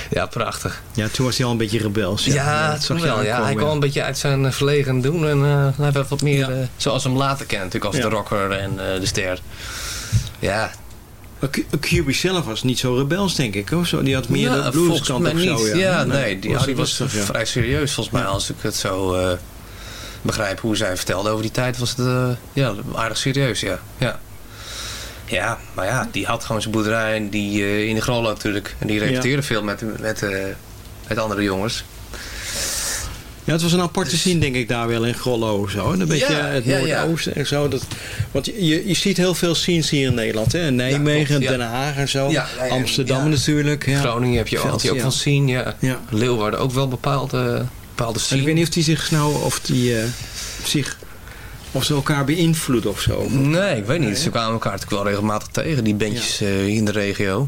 Ja, prachtig. Ja, toen was hij al een beetje rebels. Ja, Ja, dat zag wel. Ja. Hij kwam een beetje uit zijn verlegen doen. En eh, hij werd wat meer, zoals hem later kennen natuurlijk, als Ja. de rocker en eh, de ster. Ja, Maar QB zelf was niet zo rebels, denk ik. Of zo. Die had meer Ja, de blueskant of zo. Ja, Ja, nee, die, Was vrij serieus volgens mij. Als ik het zo eh, begrijp hoe zij vertelde over die tijd, was het eh, ja, aardig serieus, ja. ja. Ja, maar ja, die had gewoon zijn boerderij en die eh, in de Grollo natuurlijk. En die repeteerde veel met, met, met andere jongens. Ja, het was een aparte scene, denk ik, daar wel in Grollo zo. Een beetje Ja, het ja, ja. Noordoosten en zo. Dat, want je, je ziet heel veel scenes hier in Nederland. Hè? Nijmegen. Den Haag en zo. Amsterdam natuurlijk. Ja. Groningen heb je, je ook van zien, ja. Leeuwarden ook wel bepaalde, bepaalde En scene. ik weet niet of die zich nou, of die eh, zich, of ze elkaar beïnvloeden of zo. Nee, ik weet niet. Nee, Ze kwamen elkaar natuurlijk wel regelmatig tegen, die bandjes eh, in de regio.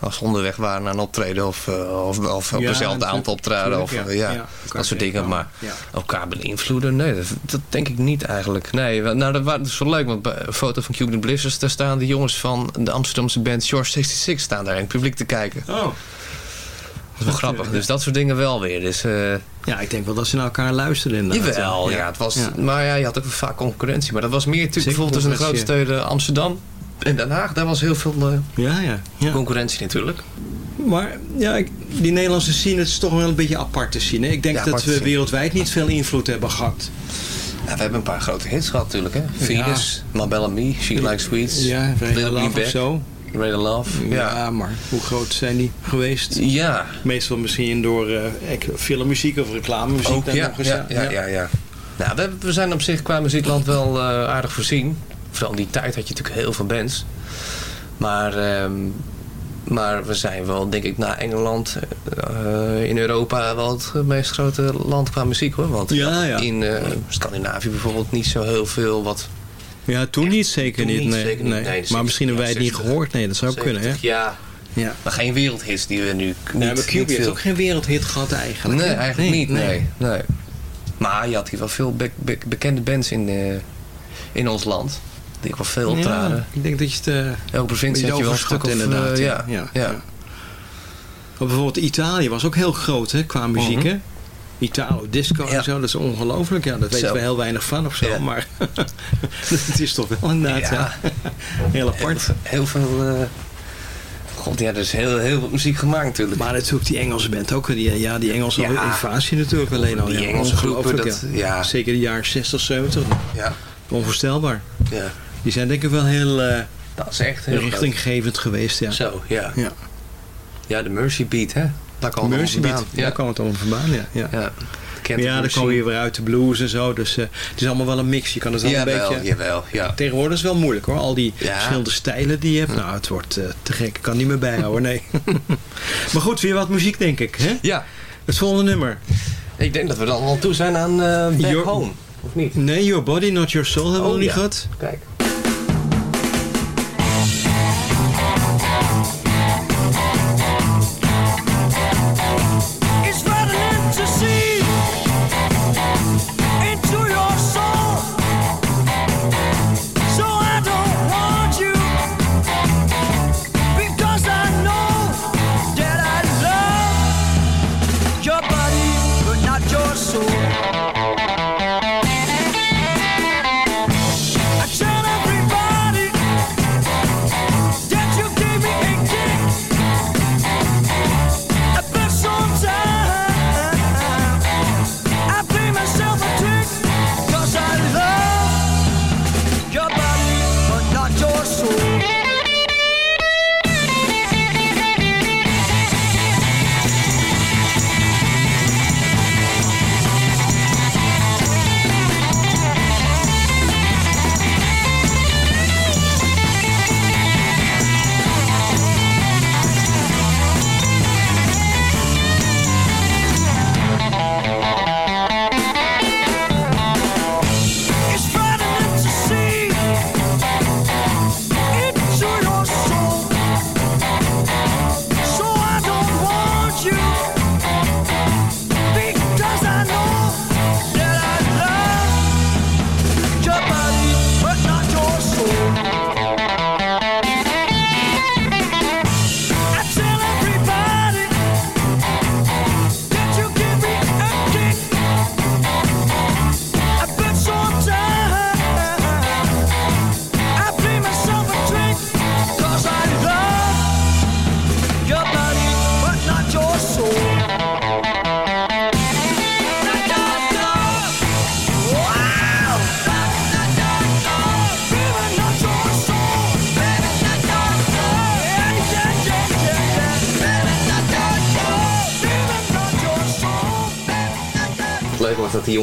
Als ze onderweg waren naar een optreden of, eh, of, of op Ja, natuurlijk, aantal optreden. Of, ja, ja. Ja, dat soort dingen. Maar ja. elkaar beïnvloeden, nee, dat, dat denk ik niet eigenlijk. Nee, nou, dat, wa- dat is wel leuk, want bij een foto van Cuban Blizzards... daar staan de jongens van de Amsterdamse band George 66 staan daar in het publiek te kijken. Oh. Dat is wel grappig. Dus dat soort dingen wel weer. Dus, eh, Ja, ik denk wel dat ze naar elkaar luisteren inderdaad. Jawel, ja. het was, Ja. Maar ja, je had ook vaak concurrentie. Maar dat was meer natuurlijk Zeker bijvoorbeeld tussen de grote steden Amsterdam en Den Haag. Daar was heel veel eh, Ja, ja. ja. concurrentie natuurlijk. Maar ja, ik- die Nederlandse scene het is toch wel een beetje apart te zien. Hè? Ik denk Ja, dat we wereldwijd niet veel invloed hebben gehad. Ja, we hebben een paar grote hits gehad natuurlijk. Hè? Venus, Belle and Me, She Likes Sweets, Ja, Little Love of Back, zo. Radar Love. Ja. Ja. maar hoe groot zijn die geweest? Ja, Meestal misschien door eh, ek- filmmuziek of reclamemuziek. ook ja, nog eens, ja, ja, ja, ja. Nou, we, we zijn op zich qua muziekland wel uh, aardig voorzien. Vooral in die tijd had je natuurlijk heel veel bands. Maar, uh, maar we zijn wel, denk ik, na Engeland uh, in Europa wel het meest grote land qua muziek hoor. Want ja, ja. in Scandinavië bijvoorbeeld niet zo heel veel wat... Ja, toen niet, zeker toen niet. Niet, nee, zeker nee. nee maar misschien hebben wij het niet gehoord. Nee, dat zou 70, kunnen, hè? Ja, ja. Maar geen wereldhits die we nu niet... Nee, maar Cube heeft ook geen wereldhit gehad eigenlijk. Nee, eigenlijk niet. Nee. nee. Maar je had hier wel veel be be bekende bands in, uh, in ons land. Die wel veel optraden. Ja, ik denk dat je het... Uh, Elke provincie had je wel een stuk of, inderdaad. Uh, ja, ja, ja. Maar bijvoorbeeld Italië was ook heel groot hè, qua muziek. Mm -hmm. hè? Italo disco en zo, dat is ongelooflijk. Ja, dat weten we heel weinig van of zo. Ja. Maar het is toch wel inderdaad ja. heel apart. Heel, heel veel God, ja, er is heel, heel veel muziek gemaakt natuurlijk. Maar natuurlijk die Engelse band ook. Die, ja, die Engelse invasie natuurlijk alleen al. Die Engelse groepen, dat, ja. Zeker de jaren 60, 70. Ja. Onvoorstelbaar. Ja. Die zijn denk ik wel heel, uh, dat is echt heel richtinggevend geweest. Ja. Zo, ja. ja. Ja, de Mercy Beat, hè? Daar kan Mercy Beat, ja. daar kan het allemaal vandaan, ja. ja. ja. Ja, dan kom je weer uit de blues en zo. Dus uh, het is allemaal wel een mix. Je kan het wel jawel, een beetje... Jawel, ja. Tegenwoordig is het wel moeilijk hoor. Al die ja. verschillende stijlen die je hebt. Nou, het wordt uh, te gek. Ik kan niet meer bijhouden, nee. maar goed, weer wat muziek denk ik. Hè? Ja. Het volgende nummer. Ik denk dat we dan al toe zijn aan uh, Back your, Home. Of niet? Nee, Your Body, Not Your Soul hebben oh, we nog ja. niet gehad. Kijk.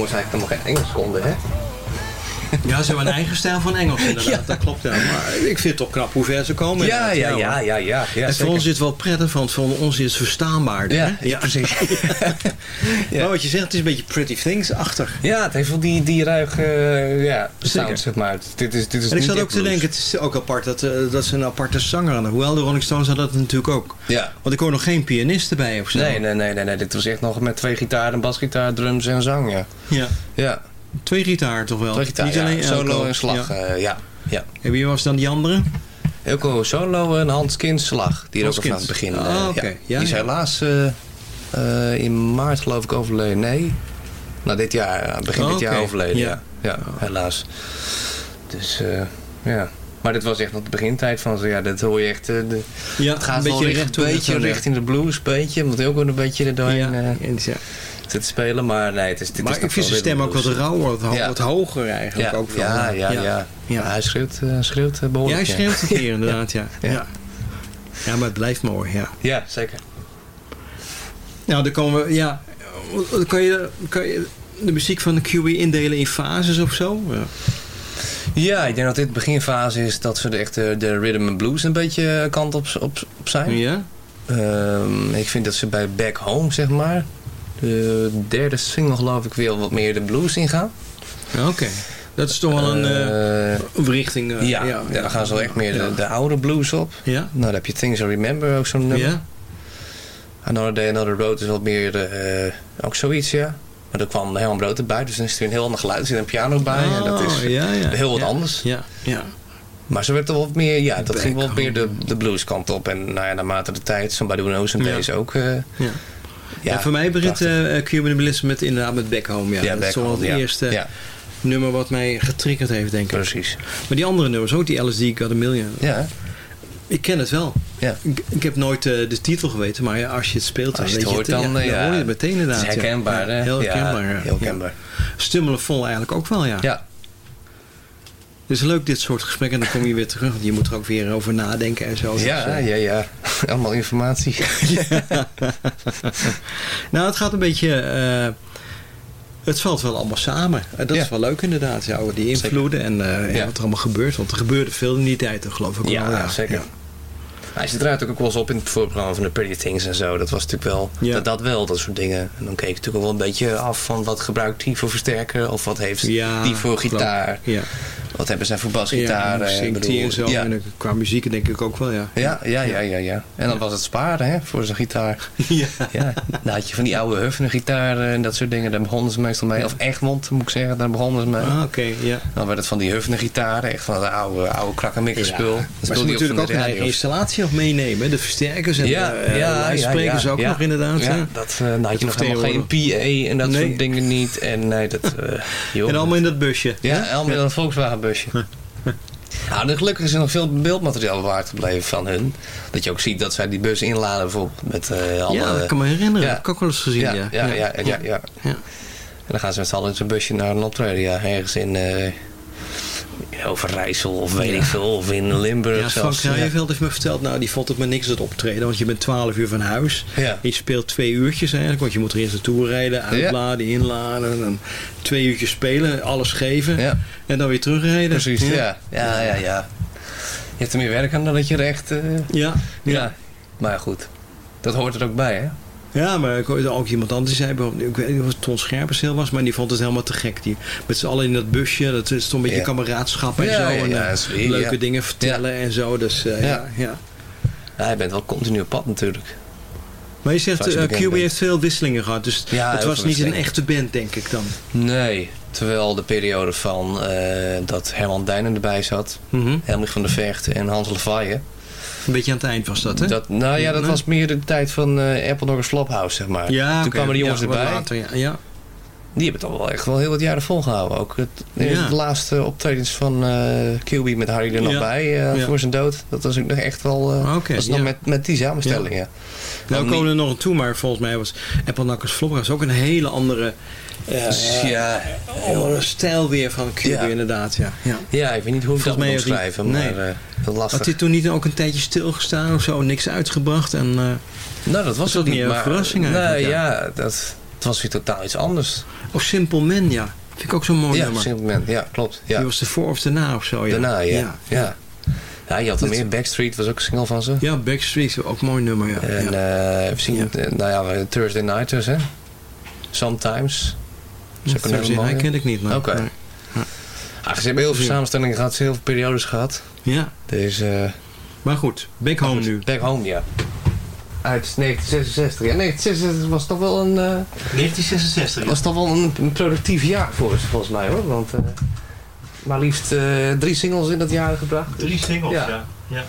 Jongens eigenlijk helemaal geen Engels konden, hè? Ja, ze hebben een eigen stijl van Engels inderdaad. Ja. Dat klopt, ja. Maar ik vind het toch knap hoe ver ze komen. Ja, ja, ja, ja, ja. En voor ons is het wel prettig, want voor ons is het verstaanbaar. Ja, ja, precies. ja. Maar wat je zegt, het is een beetje Pretty Things-achtig. Ja, het heeft wel die, die ruige uh, ja, sound, zeg maar. Dit is, dit is en ik zat ook te denken, het is ook apart dat, uh, dat ze een aparte zanger hadden. Hoewel de Rolling Stones hadden dat natuurlijk ook. Ja. Want ik hoor nog geen pianist erbij of zo. Nee, nee, nee, nee, nee. Dit was echt nog met twee gitaren, een basgitaar, drums en zang, ja. Ja. Ja. Twee gitaar toch wel? Twee gitaar, Niet alleen. Solo en slag, ja. Uh, ja. ja. En wie was dan die andere? Elko Solo en Hans Kins slag. Die er ook al van het begin. Ah, okay. ja. Die is helaas uh, in maart geloof ik overleden. Nee, nou dit jaar, begin oh, dit jaar overleden. Ja, ja, helaas. Dus ja. Maar dit was echt nog de begintijd van ze. Ja, dat hoor je echt. De, ja, het gaat een beetje, wel een beetje richting de blues, beetje. Moet ook wel een beetje er doorheen. Ja, ja te spelen, maar nee, het is dit Maar is ik vind zijn stem ook wat rauwer, wat, ja. wat hoger eigenlijk ja. ook. Van, ja, ja, ja, ja, hij schreeuwt, uh, schreeuwt uh, behoorlijk. Ja, hij schreeuwt het hier inderdaad, ja. Ja. ja. Ja, maar het blijft mooi, ja. Ja, zeker. Nou, dan komen we, ja, kan je, kan je de muziek van de QB indelen in fases of zo? Ja. Ja, ik denk dat dit beginfase is dat ze de, echt de, de rhythm and blues een beetje kant op, op, op zijn. Ja? Um, ik vind dat ze bij Back Home, zeg maar, de derde single geloof ik weer wat meer de blues ingaan. Oké. Okay. Dat is toch wel een uh, richting. Uh, ja, ja, ja, dan gaan ze echt meer de, de, oude blues op. Ja. Nou, dan heb je Things I Remember, ook zo'n nummer. Ja. Another Day, Another Road is wat meer uh, ook zoiets, ja. Maar er kwam Herman Brood erbij, dus dan is er een heel ander geluid. Er zit een piano bij oh, en dat is ja, ja, heel wat anders. Ja, ja. Maar ze werd er wat meer, ja, dat ging wel meer de, de blueskant op. En nou ja, naarmate de tijd, Somebody Who Knows and deze ook... Ja. Ja, voor mij begint uh, met inderdaad met Back Home. Ja, dat is wel het eerste nummer wat mij getriggerd heeft, denk ik. Precies. Maar die andere nummers, ook die LSD Got a Million. Ja. Ik ken het wel. Ja. Ik, ik heb nooit uh, de titel geweten, maar ja, als je het speelt, dan, weet je, het, dan, ja, ja, hoor je het meteen inderdaad. Het is herkenbaar, hè? Heel herkenbaar. heel herkenbaar. Stimulevol eigenlijk ook wel, ja. Ja. Het is leuk dit soort gesprekken en dan kom je weer terug. Want je moet er ook weer over nadenken en zo. Ja, dus, ja, ja. Allemaal informatie. nou, het gaat een beetje... Uh, het valt wel allemaal samen. Dat is wel leuk inderdaad. Ja, die invloeden en, uh, ja. wat er allemaal gebeurt. Want er gebeurde veel in die tijd, geloof ik ja, wel. Ja, zeker. Hij zit eruit ook wel eens op in het voorprogramma van de Pretty Things en zo. Dat was natuurlijk wel, dat, dat wel, dat soort dingen. En dan keek ik natuurlijk wel een beetje af van wat gebruikt hij voor versterker. Of wat heeft die voor gitaar. Ja. Wat hebben zij voor basgitaar? Ja, zingt hij en zo. Ja. En qua muziek denk ik ook wel, ja. Ja, ja, ja, ja. ja. En dan was het sparen hè, voor zijn gitaar. Ja. ja. Dan had je van die oude Huffner gitaar en dat soort dingen. Daar begonnen ze meestal mee. Of Egmond moet ik zeggen, daar begonnen ze mee. Ah, oké, ja. Dan werd het van die Huffner gitaren. Echt van dat oude, oude krakkemikke spul. Ja. Maar ze natuurlijk ook een installatie nog meenemen. De versterkers en ja, de uh, ja, luidsprekers ook nog inderdaad. Ja, dat, uh, nou had je nog helemaal geen PA en dat nee. soort dingen niet. En, nee, dat, uh, en allemaal in dat busje. Ja, allemaal in dat Volkswagen busje. Nou, gelukkig is er nog veel beeldmateriaal bewaard gebleven van hun. Dat je ook ziet dat zij die bus inladen bijvoorbeeld met uh, alle... Ja, ik kan me herinneren. Ja. Dat heb ik ook wel eens gezien, ja. Ja, ja, ja. ja. En dan gaan ze met z'n allen in zo'n busje naar een optreden. Ja, ergens in... Uh, in Overijssel of weet ik veel, of in Limburg ja, Frank heeft me verteld, nou die vond het maar niks het optreden, want je bent 12 uur van huis. Ja. Je speelt twee uurtjes eigenlijk, want je moet er eerst naartoe rijden, uitladen, inladen, en twee uurtjes spelen, alles geven en dan weer terugrijden. Precies, ja. Ja, ja, ja. Je hebt er meer werk aan dan dat je er echt... Uh, ja. ja. Maar goed, dat hoort er ook bij, hè? Ja, maar ik hoorde ook iemand anders zei, ik weet niet of het Ton Scherpenzeel was, maar die vond het helemaal te gek. Die, met z'n allen in dat busje, dat is toch een beetje kameraadschap en zo. En ja, uh, leuke dingen vertellen en zo. Dus uh, ja. Ja, ja. je bent wel continu op pad natuurlijk. Maar je zegt, uh, QB heeft veel wisselingen gehad, dus het was niet een echte band, denk ik dan. Nee, terwijl de periode van dat Herman Dijnen erbij zat, mm -hmm. Helmich van der Vecht en Hans Levaille een beetje aan het eind was dat, hè? Dat, nou ja, dat was meer de tijd van uh, Apple Noggers Flophouse, zeg maar. Ja, Toen kwamen die jongens erbij. Later, ja. ja. Die hebben het al wel echt wel heel wat jaren volgehouden. Ook het, de laatste optredens van uh, QB met Harry er nog bij uh, voor zijn dood. Dat was ook nog echt wel uh, okay, was nog met, met die samenstelling, ja. Nou, we komen er nog toe, maar volgens mij was Apple Knockers Flophouse ook een hele andere uh, ja, heel stijl weer van Cuba inderdaad. Ja. Ja. ja, ik weet niet hoe ik dat moet omschrijven, maar nee. uh, lastig. Had hij toen niet ook een tijdje stilgestaan of zo, niks uitgebracht? En, nou, dat was, ook niet. meer een verrassing. Nee, ja, dat, het was weer totaal iets anders. Of Simple Man, ja. Vind ik ook zo'n mooi ja, nummer. Simple Man, ja, klopt. Ja. Die was ervoor of daarna of zo, ja. Daarna, ja. ja. ja. ja. je had er meer. Backstreet was ook een single van ze. Ja, Backstreet, ook een mooi nummer, ja. En. Uh, even zien, nou ja, Thursday Nighters, hè. Sometimes. Thursday Night ken ik niet. Oké. Okay. Ja. Ah, ze hebben heel veel samenstellingen gehad, heel veel periodes gehad. Ja. Dus, uh, maar goed, Back Home nu. Back Home, ja. Uit 1966. Ja, 1966 was toch wel een... Uh, 1966, Was toch wel een, een, productief jaar voor ze, volgens mij hoor. Want uh, maar liefst uh, drie singles in dat jaar gebracht. Drie singles, ja. ja. ja.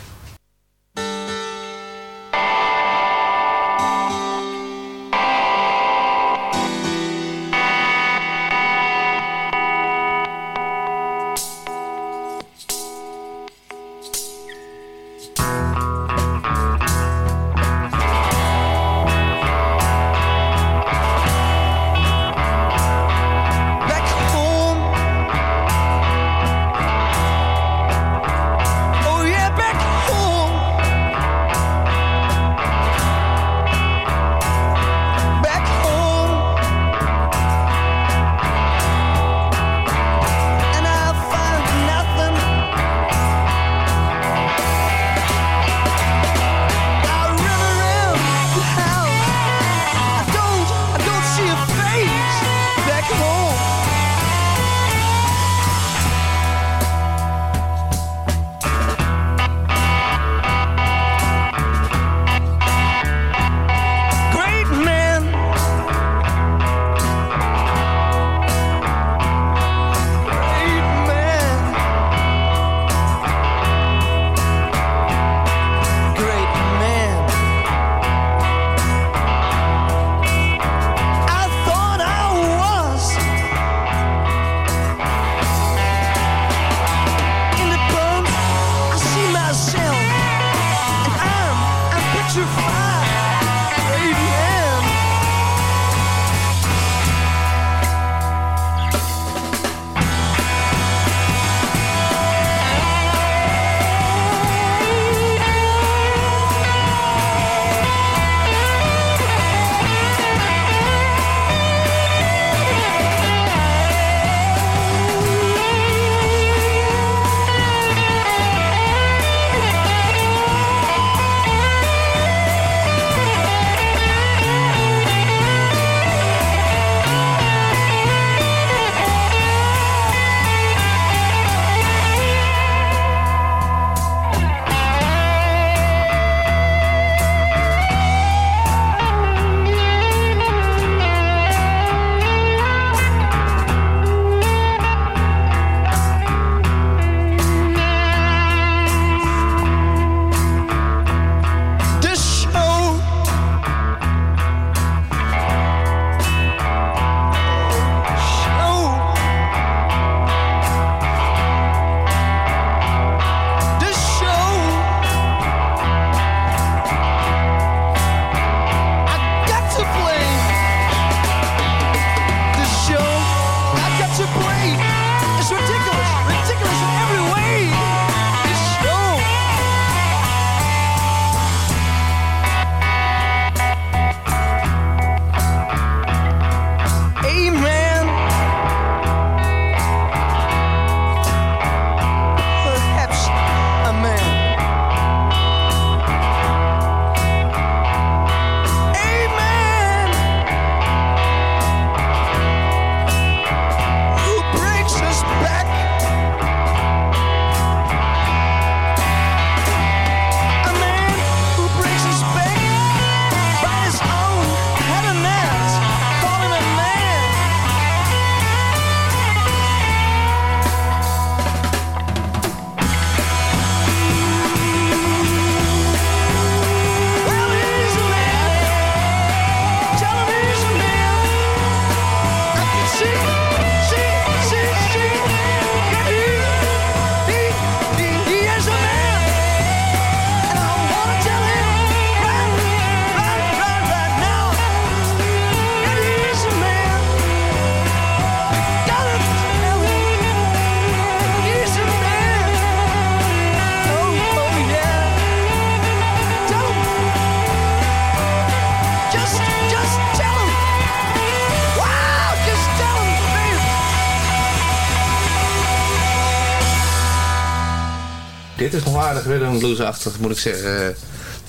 Dit is nog aardig rhythm bluesachtig, moet ik zeggen.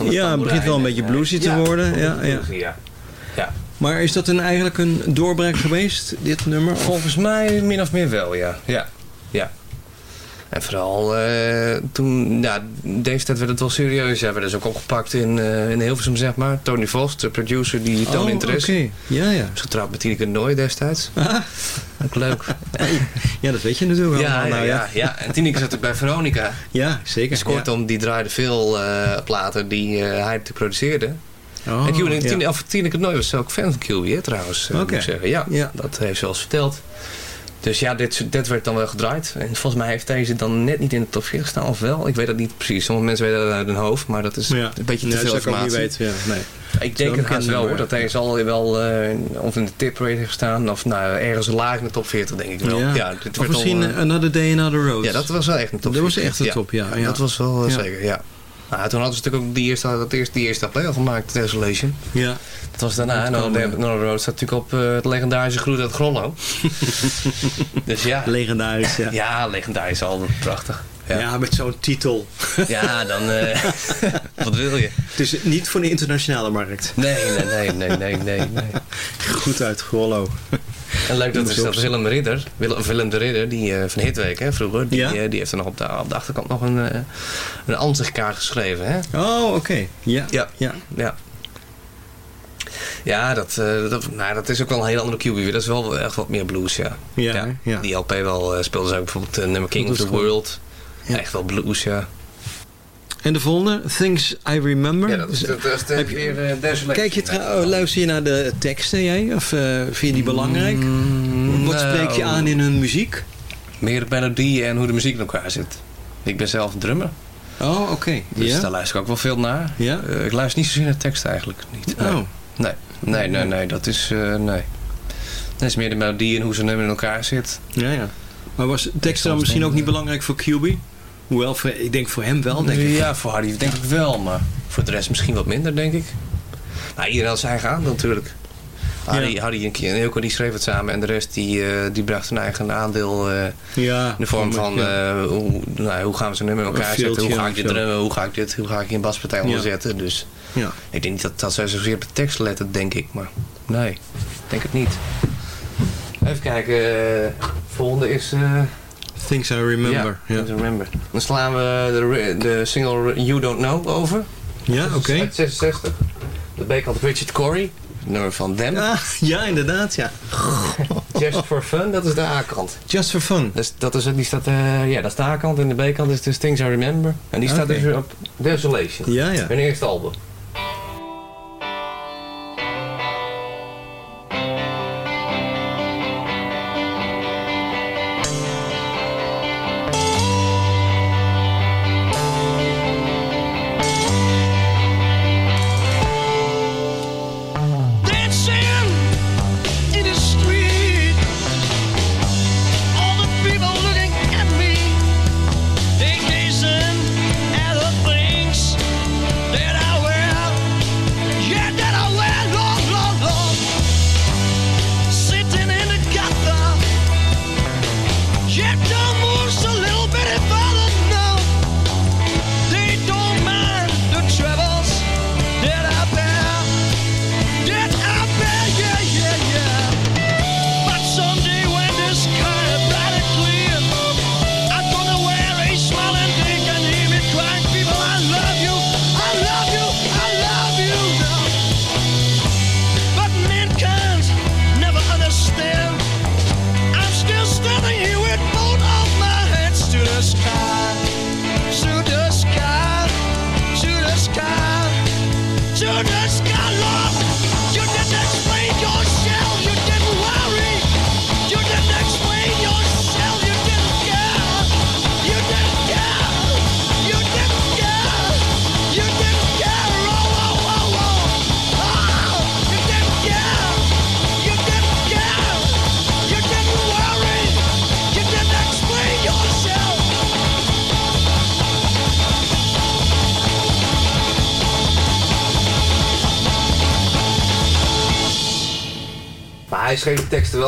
Ja, het begint wel een beetje bluesy te worden. Ja, ja. ja. ja. Maar is dat een, eigenlijk een doorbraak geweest, dit nummer? Volgens mij min of meer wel, ja. Ja, ja. En vooral uh, toen, ja, deze tijd werd het wel serieus. Werden ze ook opgepakt in, uh, in Hilversum, zeg maar. Tony Vos, de producer, die toonde oh, interesse. oké. Ja, ja. Is getrouwd met Tineke Nooy destijds. Ah. Ook leuk. ja, dat weet je natuurlijk wel. Ja, nou, ja, ja, ja. En Tineke zat ook bij Veronica. Ja, zeker. Dus kortom, die draaide veel uh, platen die hij te produceerde. Oh, en Q, ja. Tineke, Nooy was ook fan van QB, hè, trouwens. Oké. moet ik zeggen. Ja, Ja. dat heeft ze eens verteld. Dus ja, dit, dit werd dan wel gedraaid. En volgens mij heeft deze dan net niet in de top 40 gestaan, of wel? Ik weet dat niet precies. Sommige mensen weten dat uit hun hoofd, maar dat is Ja. een beetje te Nee, veel ik niet informatie. weten. Ja, nee. Ik denk het haast wel hoor, dat deze al wel eh, of in de tiprate heeft gestaan, of nou, ergens laag in de top 40 denk ik wel. Ja. dit Of werd misschien al, eh, Another Day, Another Road. ja, dat was wel echt een top Dat was 40. echt de top, ja, ja. Dat was wel eh, Ja. zeker, ja. Nou, toen hadden ze natuurlijk ook die eerste, dat eerste, die eerste appel gemaakt, Desolation. Ja. Dat was daarna. En Another Road staat natuurlijk op eh, het legendarische Groet uit Grollo. dus ja. Legendarisch, ja. Ja, legendarisch al. Prachtig. Ja, Ja, met zo'n titel. ja dan... eh, wat wil je? Het is niet voor de internationale markt. Nee, nee, nee, nee, nee, nee. Goed uit Grollo. En leuk dat is dat op- Willem de Ridder, Willem, Willem de Ridder, die eh, van Hitweek hè, vroeger, die, Ja. eh, die heeft er nog op de, op de achterkant nog een, eh een ansichtkaart geschreven. Hè? Oh, oké. Ja. Ja. ja. Ja. Ja, dat, dat, nou, dat is ook wel een hele andere QB weer. Dat is wel echt wat meer blues, ja. Ja, ja. Die LP wel uh, speelde ze ook bijvoorbeeld uh, nummer King of the World. Ja. Echt wel blues, ja. En de volgende, Things I Remember. Ja, dat is, dat is de- Heb je- weer uh, Desolation. Kijk je trouw- oh, luister je naar de teksten jij? Of eh, vind je die belangrijk? Mm, Wat spreek je nou, aan in hun muziek? Meer de melodie en hoe de muziek in elkaar zit. Ik ben zelf drummer, Oh, oké. dus daar luister ik ook wel veel naar. Ja? Eh, ik luister niet zozeer naar tekst eigenlijk. Niet. Oh, Nee, nee, nee, nee, dat is, eh, nee. Dat is meer de melodie en hoe ze nummer in elkaar zit. ja, ja. Maar was tekst dan misschien ook niet belangrijk voor QB? Hoewel, voor, ik denk voor hem wel, denk ik. Ja, voor Hardy denk ik wel, maar voor de rest misschien wat minder, denk ik. Nou, iedereen had zijn eigen aandeel natuurlijk. Hardy, Ja. En Hilco die schreef het samen en de rest die, eh, die bracht hun eigen aandeel eh, Ja. in de vorm van ja. eh, hoe, nou, hoe gaan we zo'n nummer in elkaar zetten, hoe ga ik dit drummen, hoe ga ik dit, hoe ga ik een baspartij onderzetten. Dus Ja. ik denk niet dat, dat zij zozeer op de tekst letten, denk ik, maar nee, ik denk het niet. Even kijken, volgende is... eh, Things I Remember. Ja, Ja, ja. remember. Dan slaan we de, de single You Don't Know over. oké. Uit 66. De B-kant Richard Corey. Nummer van Them. Ah, ja, inderdaad, ja. Just for Fun, dat is de A-kant. Just for fun. Dus dat is, die staat, eh, ja, dat is de A-kant en de B-kant is dus Things I Remember. En die staat Oké. dus op Desolation. Ja, ja. Hun eerste album.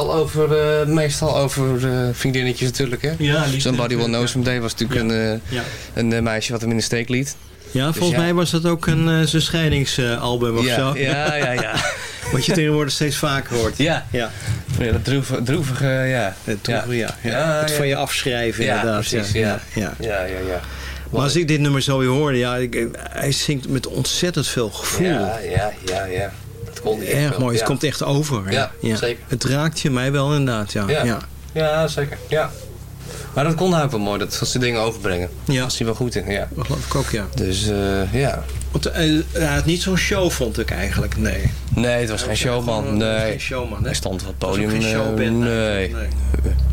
Wel over, uh, meestal over uh, vriendinnetjes natuurlijk. Hè? Ja, Somebody Will Know Someday was natuurlijk ja. een, ja. een meisje wat hem in de steek liet. Ja, volgens dus, ja. mij was dat ook een zijn scheidingsalbum of zo. Ja, ja, ja. wat je tegenwoordig steeds vaker hoort. Ja, ja. ja dat droevige, droevige ja. Het droevige, ja. Het van je afschrijven inderdaad. Precies, ja. Ja, ja, ja. ja, Maar als ik dit nummer zo weer hoorde, ja, ik, hij zingt met ontzettend veel gevoel. Ja, ja, ja, ja. Dat kon Erg wel. mooi, het komt echt over. Ja, ja, zeker. Het raakt je mij wel inderdaad, ja. Ja, ja. zeker. Ja. Maar dat kon hij wel mooi, dat ze dingen overbrengen. Ja. Dat was hij wel goed in, ja. Dat geloof ik ook, ja. Dus, uh, ja. Want uh, hij had niet zo'n show, vond ik eigenlijk, nee. Nee, het was geen showman, nee. Geen showman? Hij stond op het podium. geen showband, uh, nee.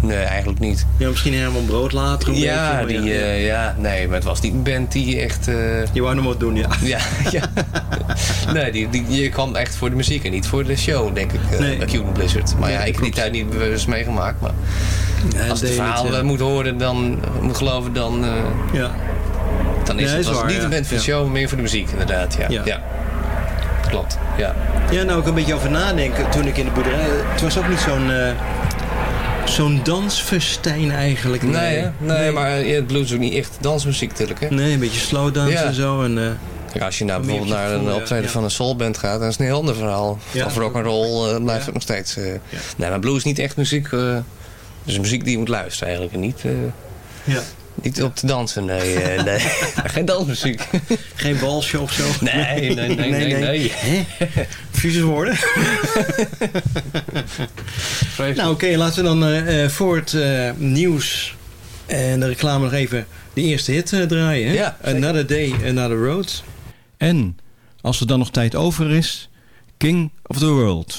nee. Eigenlijk niet. Ja, misschien Herman Brood later ja, beetje. Die, ja, uh, ja, nee, maar het was die band die echt... Uh... Je wou nog wat doen, ja. Ja, ja. nee, die, die, je kwam echt voor de muziek en niet voor de show, denk ik, uh, nee. Cute Blizzard. Maar ja, ik heb die tijd niet bewust meegemaakt, maar... Als het verhaal het, moet horen, dan moet geloven, dan... ja. Is nee, het was waar, niet een band voor de show, maar meer voor de muziek, inderdaad, ja. ja. Klopt, ja. Ja, nou, ik een beetje over nadenken toen ik in de boerderij... Het was ook niet zo'n... Uh, zo'n dansfestijn eigenlijk. Nee, nee, nee, nee. maar ja, het blues is ook niet echt dansmuziek natuurlijk. Hè? Nee, een beetje slowdance ja. en zo. En, uh, ja, als je nou bijvoorbeeld naar een optreden ja. van een soulband gaat, dan is het een heel ander verhaal. Of rock'n'roll uh, blijft het nog steeds. Nee, maar blues is niet echt muziek. dus muziek die je moet luisteren eigenlijk. En niet, ja. Niet op te dansen, nee. nee. Geen dansmuziek. Geen balsje of zo? Nee, nee, nee, nee. nee, nee. nee. Nou oké, okay, laten we dan uh, voor het uh, nieuws en de reclame nog even de eerste hit uh, draaien. Hè? Ja, Another Day, Another Road. En, als er dan nog tijd over is, King of the World.